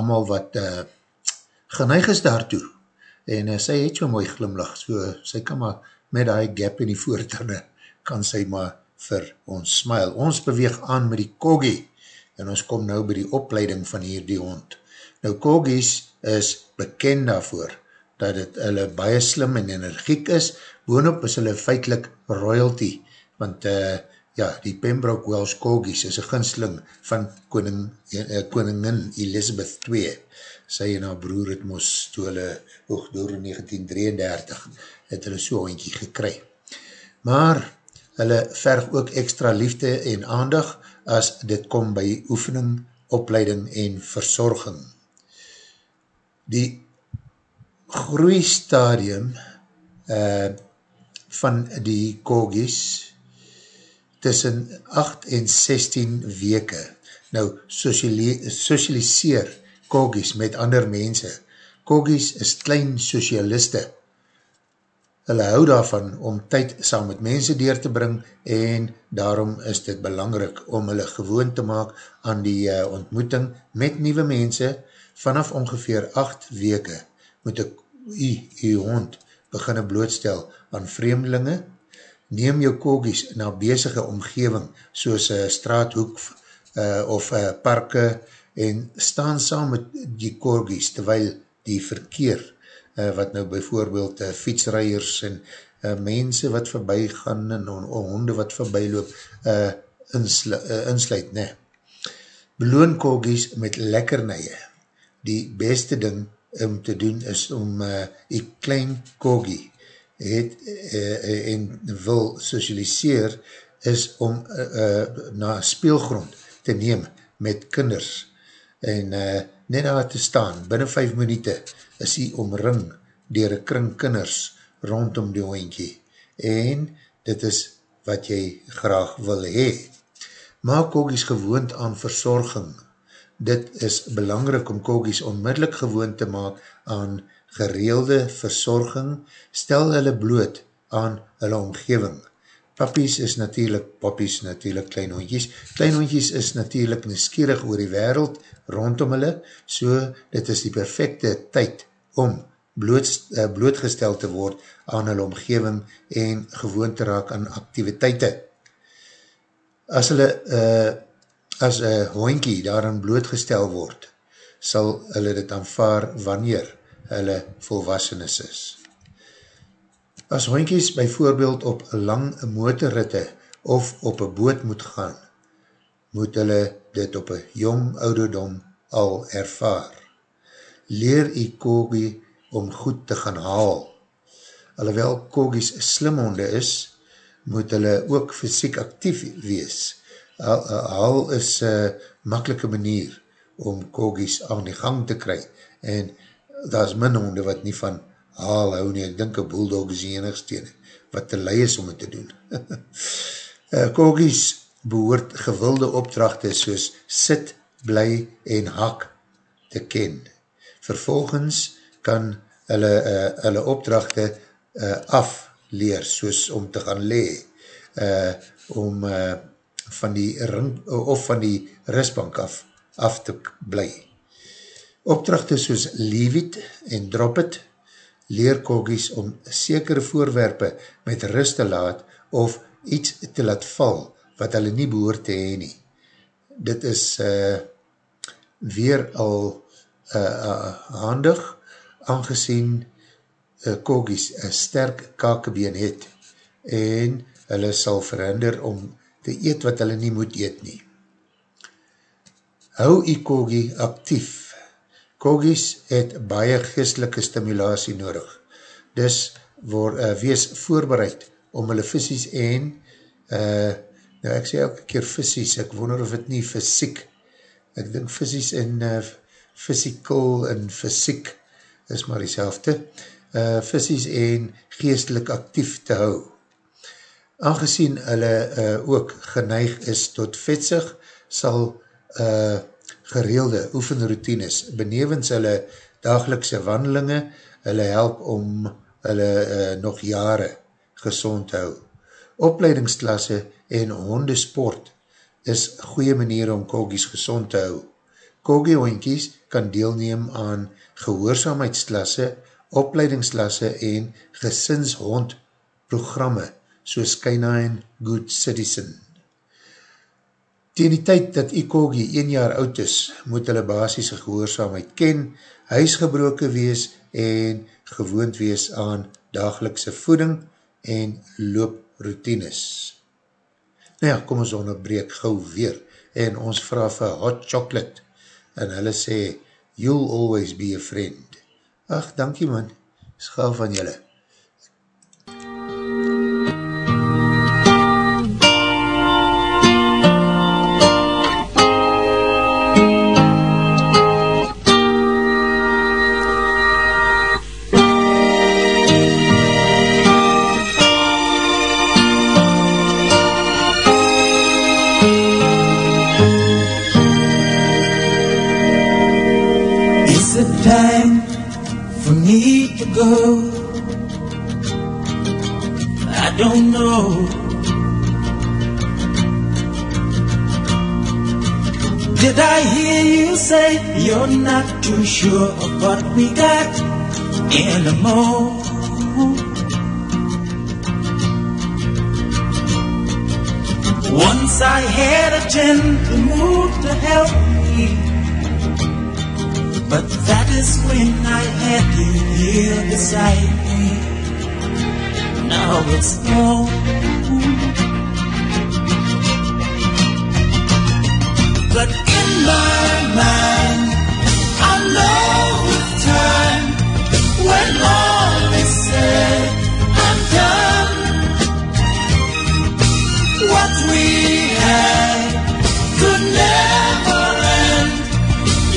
amal wat uh, geneig is daartoe. En uh, sy het so mooi glimlach, so sy kan maar met die gap in die voortande, kan sy maar vir ons smile. Ons beweeg aan met die Kogi en ons kom nou by die opleiding van hierdie hond. Nou Kogis is bekend daarvoor dat het hulle baie slim en energiek is, boonop is hulle feitlik royalty, want uh, ja, die Pembroke Welsh Corgis is een ginsling van koning, uh, koningin Elizabeth II. Sy en haar broer het moes toe hulle hoog door 1933 het hulle so hondkie gekry. Maar hulle verg ook extra liefde en aandag as dit kom by oefening, opleiding en verzorging. Die groeistadium uh, van die Kogis tussen 8 en 16 weke. Nou, socialiseer Kogis met ander mense. Kogis is klein socialiste. Hulle hou daarvan om tyd saam met mense deur te bring en daarom is dit belangrik om hulle gewoon te maak aan die uh, ontmoeting met nieuwe mense vanaf ongeveer 8 weke moet ek u, u hond beginne blootstel aan vreemdelinge, neem jou kogies na bezige omgeving, soos uh, straathoek uh, of uh, parke, en staan saam met die korgies, terwyl die verkeer, uh, wat nou bijvoorbeeld uh, fietsrijers en uh, mense wat voorbij gaan, en on, on, honde wat voorbij loop, uh, inslu, uh, insluit, ne. Beloon kogies met lekkernije. Die beste ding om te doen is om uh, die klein kogie het uh, en wil socialiseer is om uh, na speelgrond te neem met kinders. En uh, net daar te staan, binnen 5 minuut is hy omring dier een kring kinders rondom die hoentje en dit is wat jy graag wil hee. Maak kogies gewoond aan verzorging. Dit is belangrik om kogies onmiddellik gewoon te maak aan gereelde verzorging, stel hulle bloot aan hulle omgeving. Pappies is natuurlijk, pappies natuurlijk klein hondjies, klein hondjies is natuurlijk neskierig oor die wereld rondom hulle, so dit is die perfecte tyd om bloot, uh, blootgestel te word aan hulle omgeving en gewoon te raak aan activiteite. As hulle uh, as een hoinkie daarin blootgestel word, sal hulle dit aanvaar wanneer hulle volwassenes is. As hoinkies bijvoorbeeld op lang motorritte of op een boot moet gaan, moet hulle dit op een jong ouderdom al ervaar. Leer die kogie om goed te gaan haal. Alhoewel kogies slimhonde is, moet hulle ook fysiek actief wees, haal is een makkelike manier om kogies aan die gang te kry en daar is min honde wat nie van haal hou nie, ek dink een bulldog is die enigste wat te lei is om het te doen. kogies behoort gewilde opdrachte soos sit, bly en hak te ken. Vervolgens kan hulle, uh, hulle opdrachte uh, afleer soos om te gaan le, uh, om uh, van die ring, of van die rustbank af, af te bly. Opdrachte soos leave it en drop it, leer kogies om sekere voorwerpe met rust te laat of iets te laat val wat hulle nie behoor te heen nie. Dit is uh, weer al uh, uh, handig, aangezien uh, kogies een sterk kakebeen het en hulle sal verhinder om te eet wat hulle nie moet eet nie. Hou die kogie actief. Kogies het baie geestelike stimulatie nodig. Dus word, uh, wees voorbereid om hulle visies en, uh, nou ek sê elke keer visies, ek wonder of het nie fysiek, ek dink visies en uh, physical en fysiek is maar die selfde, uh, visies en geestelik actief te hou aangezien hulle uh, ook geneig is tot vetsig, sal uh, gereelde oefenroutines benevens hulle dagelikse wandelinge hulle help om hulle uh, nog jare gezond hou. Opleidingsklasse en hondesport is goeie manier om kogies gezond te hou. Kogie-hoinkies kan deelneem aan gehoorzaamheidsklasse, opleidingsklasse en gesinshondprogramme soos Canine Good Citizen. Tegen die tyd dat Ikogi 1 jaar oud is, moet hulle basis gehoorzaamheid ken, huisgebroke wees en gewoond wees aan dagelikse voeding en looproutines. Nou ja, kom ons onderbreek gauw weer en ons vraag vir hot chocolate en hulle sê, you'll always be a friend. Ach, dankie man, gauw van julle. Sure of what we got anymore. Once I had a gentle mood to help me, but that is when I had you here beside me. Now it's gone. My mind, know with time when all is said done. What we had could never end.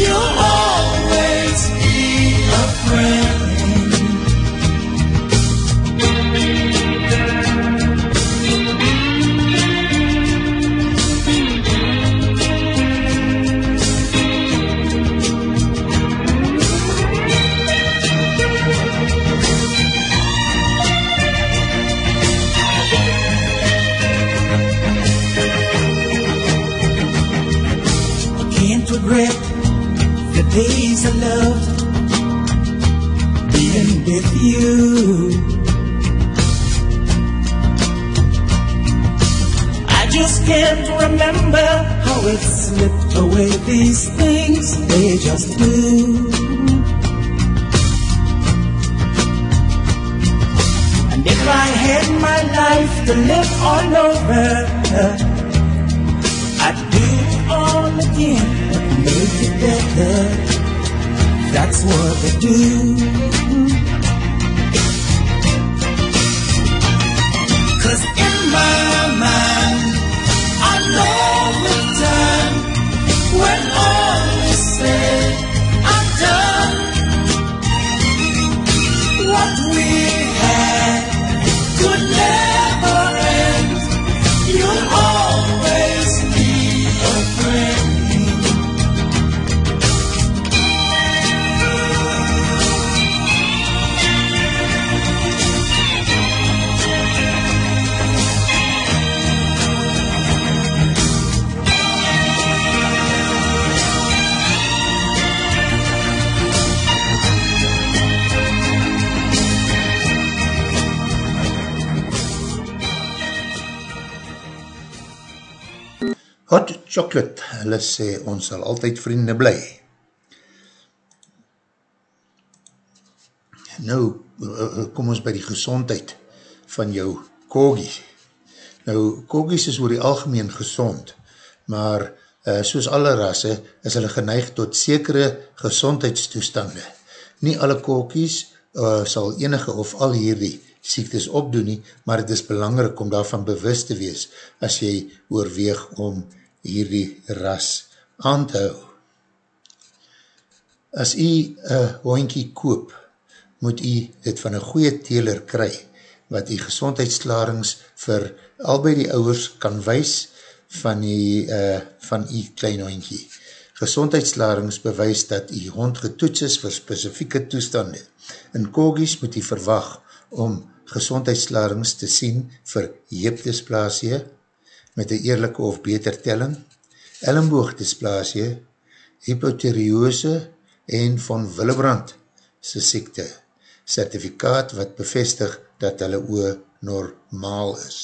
You'll always be a friend. I loved being with you. I just can't remember how it slipped away. These things, they just do. And if I had my life to live all over, I'd do it all again make it better. That's what they do. Cause in my chocolate, hulle sê, ons sal altyd vriende bly. Nou, eh, eh, kom ons by die gezondheid van jou kogies. Nou, kogies is oor die algemeen gezond, maar uh, soos alle rasse is hulle geneig tot sekere gezondheidstoestande. Nie alle kogies uh, sal enige of al hierdie siektes opdoen nie, maar het is belangrik om daarvan bewust te wees as jy oorweeg om hierdie ras aan te hou. As jy een hoinkie koop, moet jy dit van een goeie teler kry, wat die gezondheidsklarings vir albei die ouwers kan wees van die uh, van die klein hoinkie. Gezondheidsklarings bewys dat die hond getoets is vir specifieke toestande. In kogies moet jy verwag om gezondheidsklarings te sien vir jeepdysplasie, met een eerlijke of beter telling, ellenboogdysplasie, hypotheriose en van Willebrand sy siekte, certificaat wat bevestig dat hulle oor normaal is.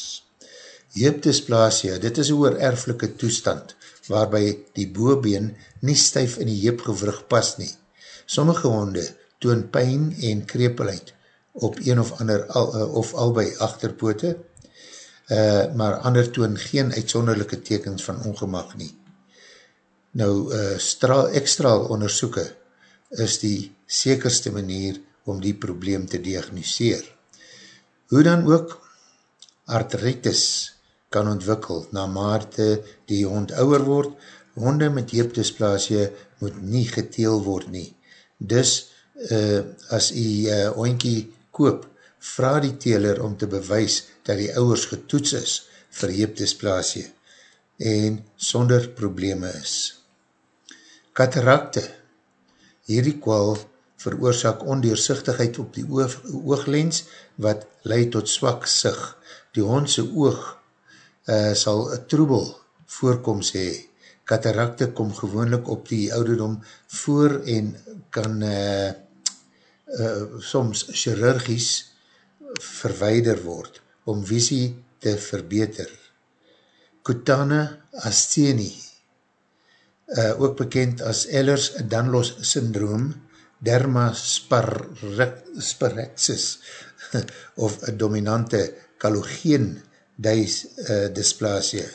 Heepdysplasie, dit is oor erflike toestand, waarby die boobeen nie stuif in die heepgewrug pas nie. Sommige honde toon pijn en krepelheid op een of ander al, of albei achterpoote, uh, maar ander toon geen uitsonderlijke tekens van ongemak nie. Nou, uh, straal, ekstraal onderzoeken is die sekerste manier om die probleem te diagnoseer. Hoe dan ook, artritis kan ontwikkel na mate die hond ouwer word, honde met heepdysplasie moet nie geteel word nie. Dus, uh, as die uh, hondkie koop, vraag die teler om te bewys dat die ouwers getoets is vir heepdysplasie en sonder probleme is. Katarakte Hierdie kwal veroorzaak ondeersichtigheid op die oog, ooglens wat leid tot swak sig. Die hondse oog uh, sal een troebel voorkomst hee. Katarakte kom gewoonlik op die ouderdom voor en kan uh, uh, soms chirurgies verweider word om visie te verbeter. Kutana Astheni, uh, ook bekend as Ehlers-Danlos syndroom, dermasparaxis of dominante kalogeen dys, uh, dysplasie.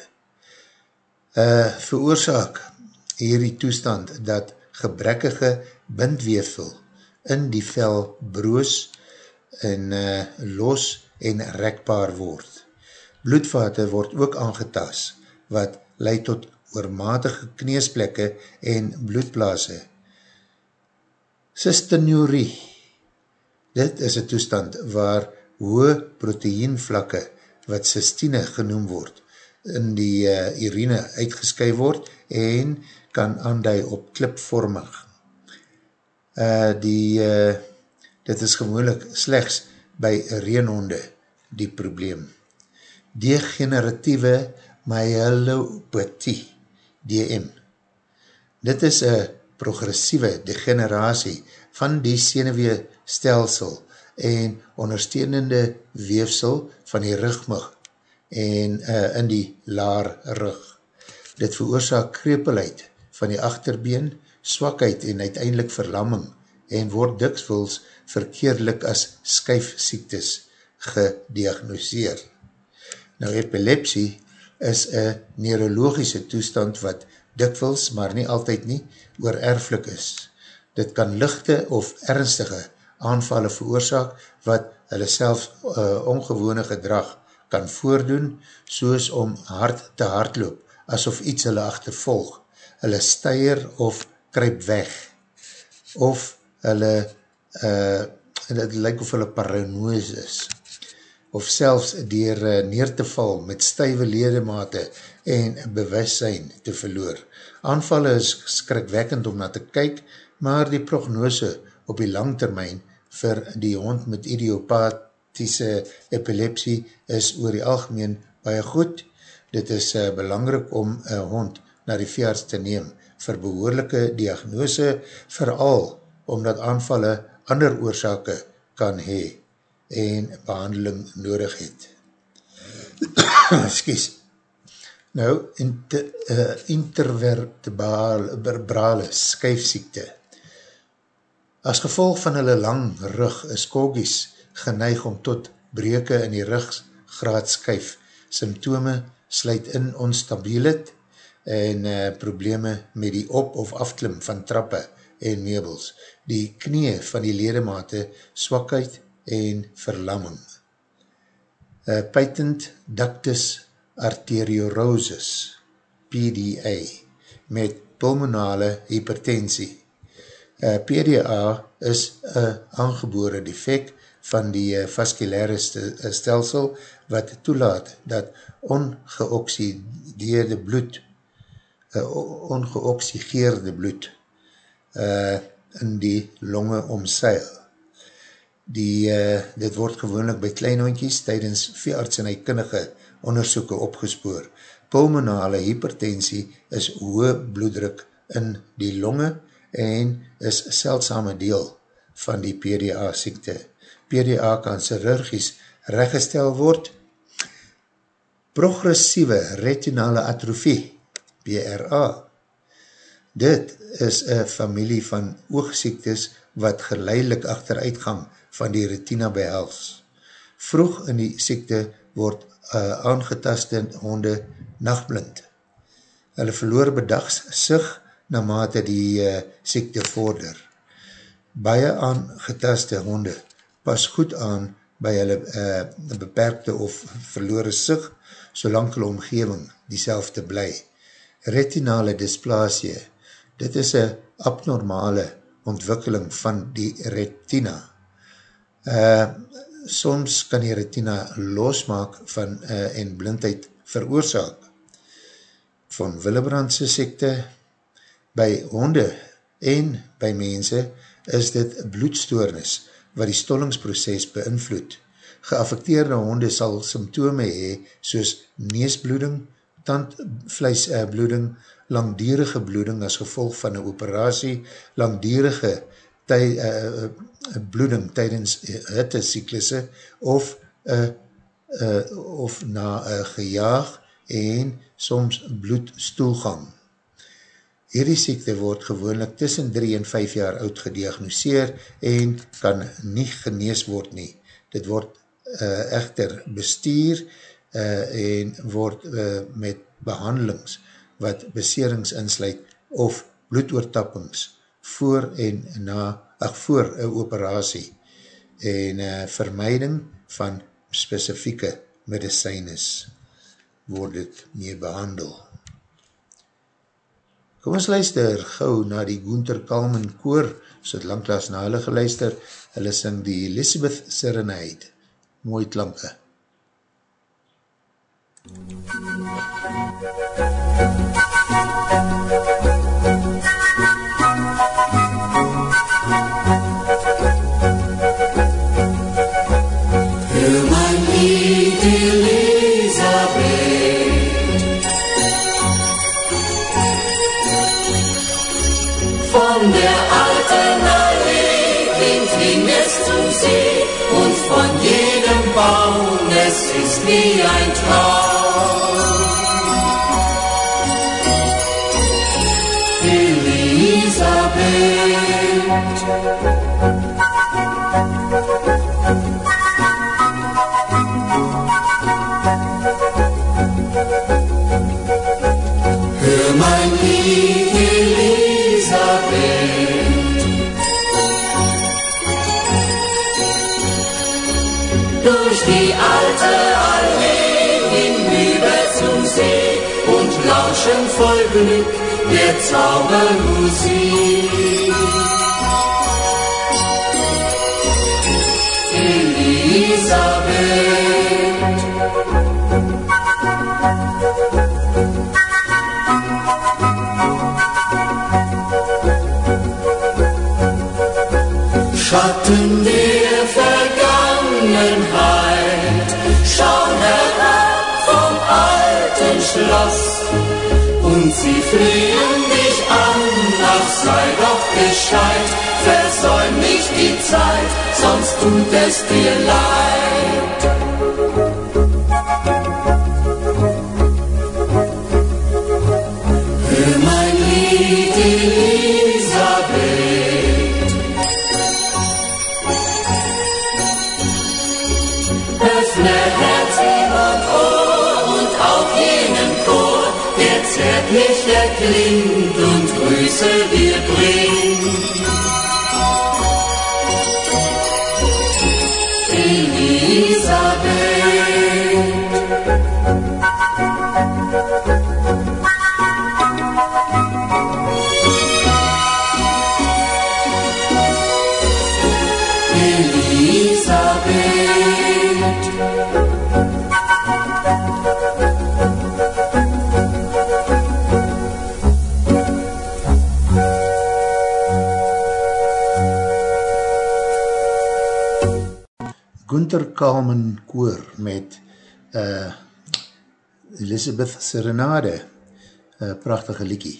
Uh, veroorzaak hierdie toestand dat gebrekkige bindweefsel in die vel broos en uh, los en rekbaar word. Bloedvate word ook aangetas wat leid tot oormatige kneesplekke en bloedblase. Cystinurie Dit is een toestand waar hoë proteïenvlakke wat cystine genoem word in die uh, urine uitgesky word en kan aandui op klipvormig. Uh, die, uh, dit is gewoonlik slechts by reenhonde die probleem. Degeneratieve myelopathie DM. Dit is een progressieve degeneratie van die seneweestelsel en ondersteunende weefsel van die rugmig en uh, in die laar rug. Dit veroorzaak krepelheid van die achterbeen, swakheid en uiteindelik verlamming en word diksvils verkeerlik as skuifsiektes gediagnoseer. Nou epilepsie is een neurologische toestand wat dikwils, maar nie altyd nie, oor erflik is. Dit kan lichte of ernstige aanvallen veroorzaak wat hulle self uh, ongewone gedrag kan voordoen, soos om hard te hardloop, asof iets hulle achtervolg, hulle steier of kryp weg, of hulle, uh, het lyk of hulle paranoos is of selfs dier uh, neer te val met stuive ledemate en bewussein te verloor. Aanvallen is skrikwekkend om na te kyk, maar die prognose op die lang termijn vir die hond met idiopathische epilepsie is oor die algemeen baie goed. Dit is uh, belangrik om een hond na die veearts te neem vir behoorlijke diagnose, vooral omdat aanvallen ander oorzake kan hee en behandeling nodig het. Excuse. Nou, inter, uh, intervertebrale skuifsiekte. As gevolg van hulle lang rug is kogies geneig om tot breke in die ruggraad skuif. Symptome sluit in onstabilit en uh, probleme met die op- of afklim van trappe en meubels. Die knie van die ledemate, swakheid en verlamming. Uh, patent ductus arteriorosis, PDA, met pulmonale hypertensie. Uh, PDA is een aangebore defect van die uh, vasculaire stelsel wat toelaat dat ongeoxideerde bloed, uh, ongeoxigeerde bloed uh, in die longe omseil. Die, uh, dit word gewoonlik by kleinhondjies tydens veearts en uitkinnige onderzoeken opgespoor. Pulmonale hypertensie is hoë bloeddruk in die longe en is seldsame deel van die PDA siekte. PDA kan chirurgies reggestel word. Progressieve retinale atrofie, PRA. Dit is een familie van oogsiektes wat geleidelik achteruitgang van die retina behels. Vroeg in die siekte word uh, aangetaste honde nachtblind. Hulle verloor bedags sig na mate die uh, siekte vorder. Baie aangetaste honde pas goed aan by hulle uh, beperkte of verloore sig, solang hulle omgeving die bly. Retinale dysplasie, dit is een abnormale ontwikkeling van die retina. Uh, soms kan die retina losmaak van uh, en blindheid veroorzaak. Van Willebrandse sekte, by honde en by mense is dit bloedstoornis wat die stollingsproces beïnvloed. Geaffekteerde honde sal symptome hee soos neesbloeding, tandvleisbloeding, langdierige bloeding as gevolg van een operatie, langdierige ty, uh, bloeding tydens hittesyklusse of, uh, uh, of na uh, gejaag en soms bloedstoelgang. Hierdie siekte word gewoonlik tussen 3 en 5 jaar oud gediagnoseer en kan nie genees word nie. Dit word uh, echter bestuur uh, en word uh, met behandelings wat beserings insluit of bloedoortappings voor en na, ach, voor een operatie en uh, vermyding van specifieke medicijnes word dit mee behandel. Kom ons luister gauw na die Gunther Kalman koor, so het langklaas na hulle geluister, hulle sing die Elizabeth Serenade. Mooi klanke. Von der alten Allee klingt wie es zum See und von jedem Baum, es ist wie ein Traum. Elisabeth. Hör mein Lied, und lauschen voll Glück der Zaubermusik. Elisabeth. Schatten der Vergangenheit schauen herab vom alten Schloss und sie flehen dich an, ach sei doch gescheit, versäum nicht die Zeit, sonst tut es dir leid. Zärtlicher klingt und Grüße dir bringt. Elisabeth. Gunther Kalman koor met uh, Elizabeth Serenade, uh, prachtige liekie.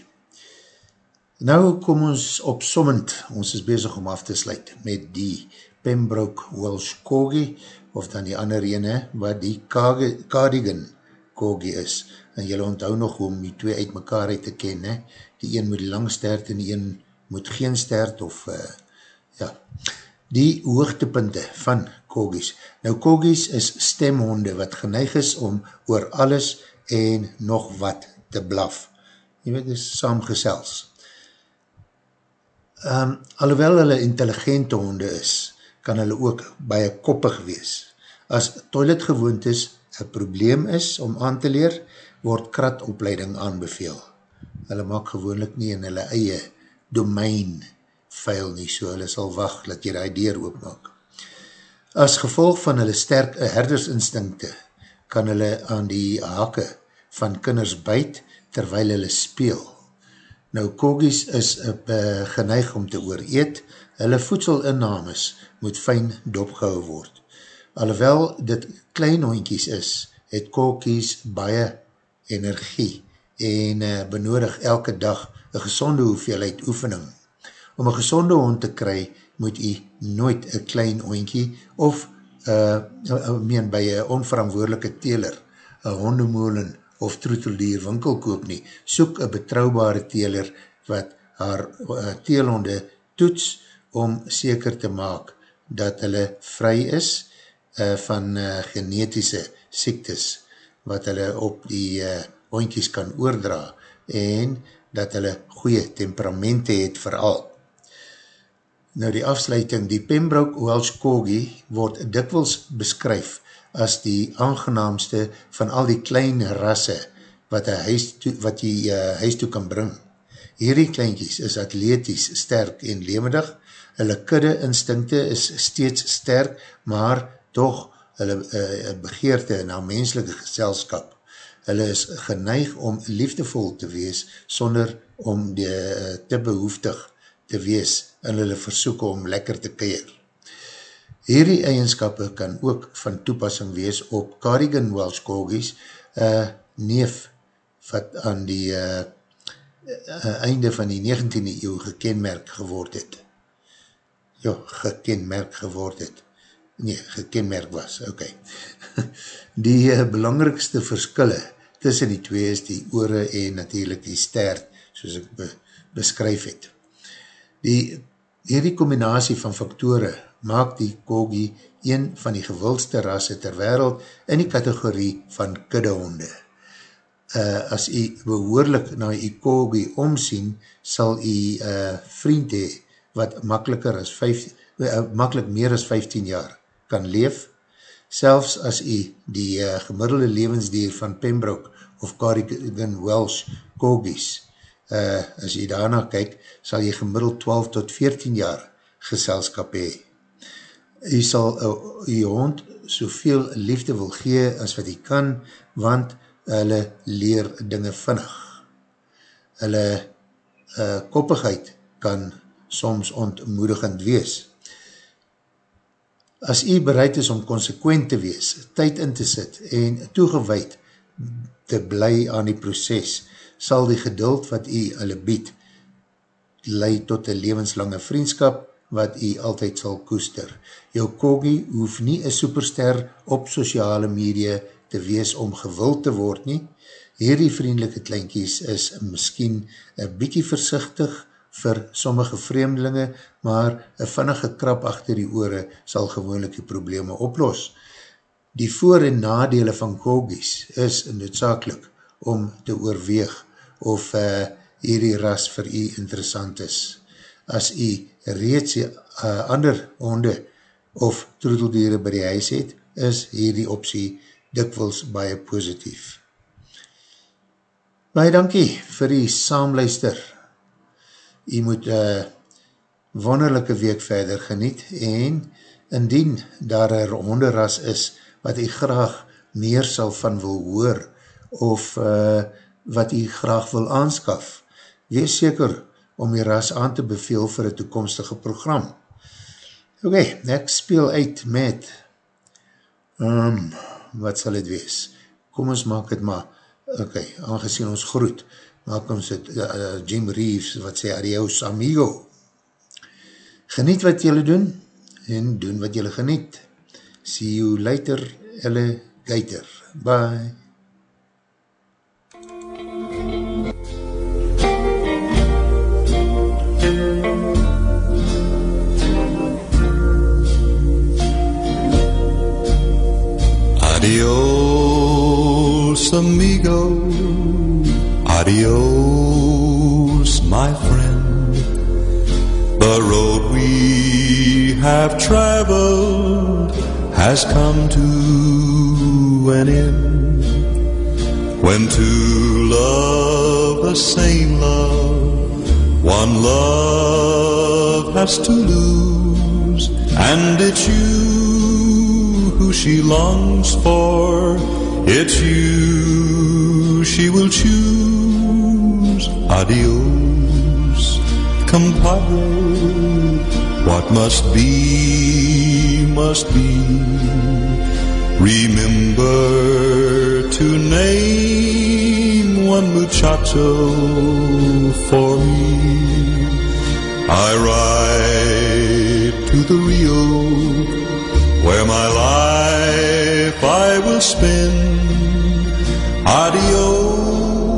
Nou kom ons opsommend, ons is bezig om af te sluit met die Pembroke Welsh Corgi, of dan die ander ene, wat die Cardigan Corgi is. En jylle onthou nog om die twee uit mekaar uit te ken, he? die een moet lang stert en die een moet geen stert, of uh, ja. Die hoogtepunte van kogies. Nou kogies is stemhonde wat geneig is om oor alles en nog wat te blaf. Jy weet, is saamgesels. Um, alhoewel hulle intelligente honde is, kan hulle ook baie koppig wees. As toiletgewoontes een probleem is om aan te leer, word kratopleiding aanbeveel. Hulle maak gewoonlik nie in hulle eie domein veil nie, so hulle sal wacht dat jy die deur oopmaak. As gevolg van hulle sterk herdersinstinkte, kan hulle aan die hake van kinders byt, terwyl hulle speel. Nou, kogies is uh, geneig om te ooreet, hulle voedselinname moet fijn dopgehou word. Alhoewel dit klein hondjies is, het kogies baie energie en uh, benodig elke dag een gezonde hoeveelheid oefening. Om een gezonde hond te kry, moet jy nooit een klein hondjie of uh, meen by een onverantwoordelike teler, een hondemolen of troeteldier winkel koop nie. Soek een betrouwbare teler wat haar uh, teelhonde toets om seker te maak dat hulle vry is uh, van uh, genetische siektes wat hulle op die uh, hondjies kan oordra en dat hulle goeie temperamente het vooral. Nou die afsluiting, die Pembroke Welsh Corgi word dikwels beskryf as die aangenaamste van al die klein rasse wat, huis toe, wat jy uh, huis toe kan bring. Hierdie kleinkies is atleties, sterk en levendig. Hulle kudde instinkte is steeds sterk, maar toch hulle uh, begeerte na menselike geselskap. Hulle is geneig om liefdevol te wees sonder om die, uh, te behoeftig te wees in hulle versoeken om lekker te keir. Hierdie eigenskappe kan ook van toepassing wees op Cardigan Welsh Corgis, uh, neef wat aan die uh, einde van die 19e eeuw gekenmerk geword het. Ja, gekenmerk geword het. Nee, gekenmerk was. Okay. Die uh, belangrikste verskille tussen die twee is die oore en natuurlijk die stert, soos ek be beskryf het. Die, hierdie combinatie van faktore maak die kogi een van die gewildste rasse ter wereld in die kategorie van kuddehonde. Uh, as jy behoorlik na jy kogi omsien, sal jy uh, vriend hee wat makkeliker as 5, uh, makkelijk meer as 15 jaar kan leef, selfs as jy die uh, gemiddelde levensdier van Pembroke of Carrigan Welsh kogies, uh, as jy daarna kyk, sal jy gemiddeld 12 tot 14 jaar geselskap hee jy sal jy hond soveel liefde wil gee as wat jy kan, want hulle leer dinge vinnig. Hulle uh, koppigheid kan soms ontmoedigend wees. As jy bereid is om consequent te wees, tyd in te sit en toegeweid te bly aan die proces, sal die geduld wat jy hulle bied, leid tot een levenslange vriendskap wat jy altyd sal koester. Jou kogie hoef nie een superster op sociale media te wees om gewild te word nie. Hierdie vriendelike kleinkies is miskien een bykie versichtig vir sommige vreemdelinge, maar een vinnige krap achter die oore sal gewoonlik die probleme oplos. Die voor- en nadele van kogies is noodzakelik om te oorweeg of uh, hierdie ras vir jy interessant is. As jy reeds uh, ander honde of troeteldiere by die huis het, is hierdie optie dikwils baie positief. Baie dankie vir die saamluister. Jy moet uh, wonderlijke week verder geniet en indien daar een honderras is wat jy graag meer sal van wil hoor of uh, wat jy graag wil aanskaf, wees seker om die ras aan te beveel vir een toekomstige program. Ok, ek speel uit met um, wat sal het wees? Kom ons maak het maar, ok, aangezien ons groet, maak ons het uh, Jim Reeves wat sê adios amigo. Geniet wat jylle doen en doen wat jylle geniet. See you later, alligator. Bye. Amigo. Adios, my friend. The road we have traveled has come to an end. When two love the same love, one love has to lose, and it's you who she longs for. It's you she will choose. Adios, compadre. What must be, must be. Remember to name one muchacho for me. I ride to the Rio where my life I will spend. Adios,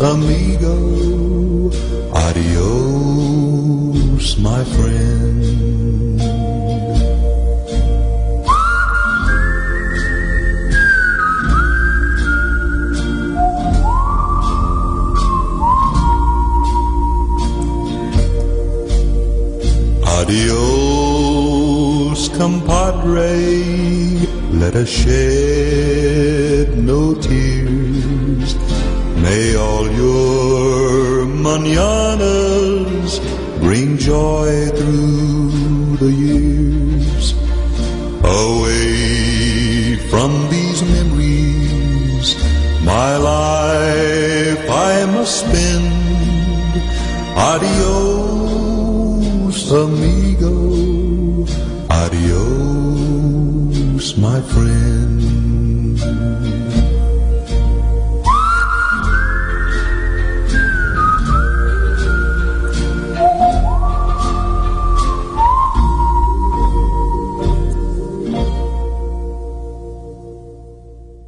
amigo. Adios, my friend. Adios, compadre. Let us shed no tears. May all your mananas bring joy through the years. Away from these memories, my life I must spend. Adios,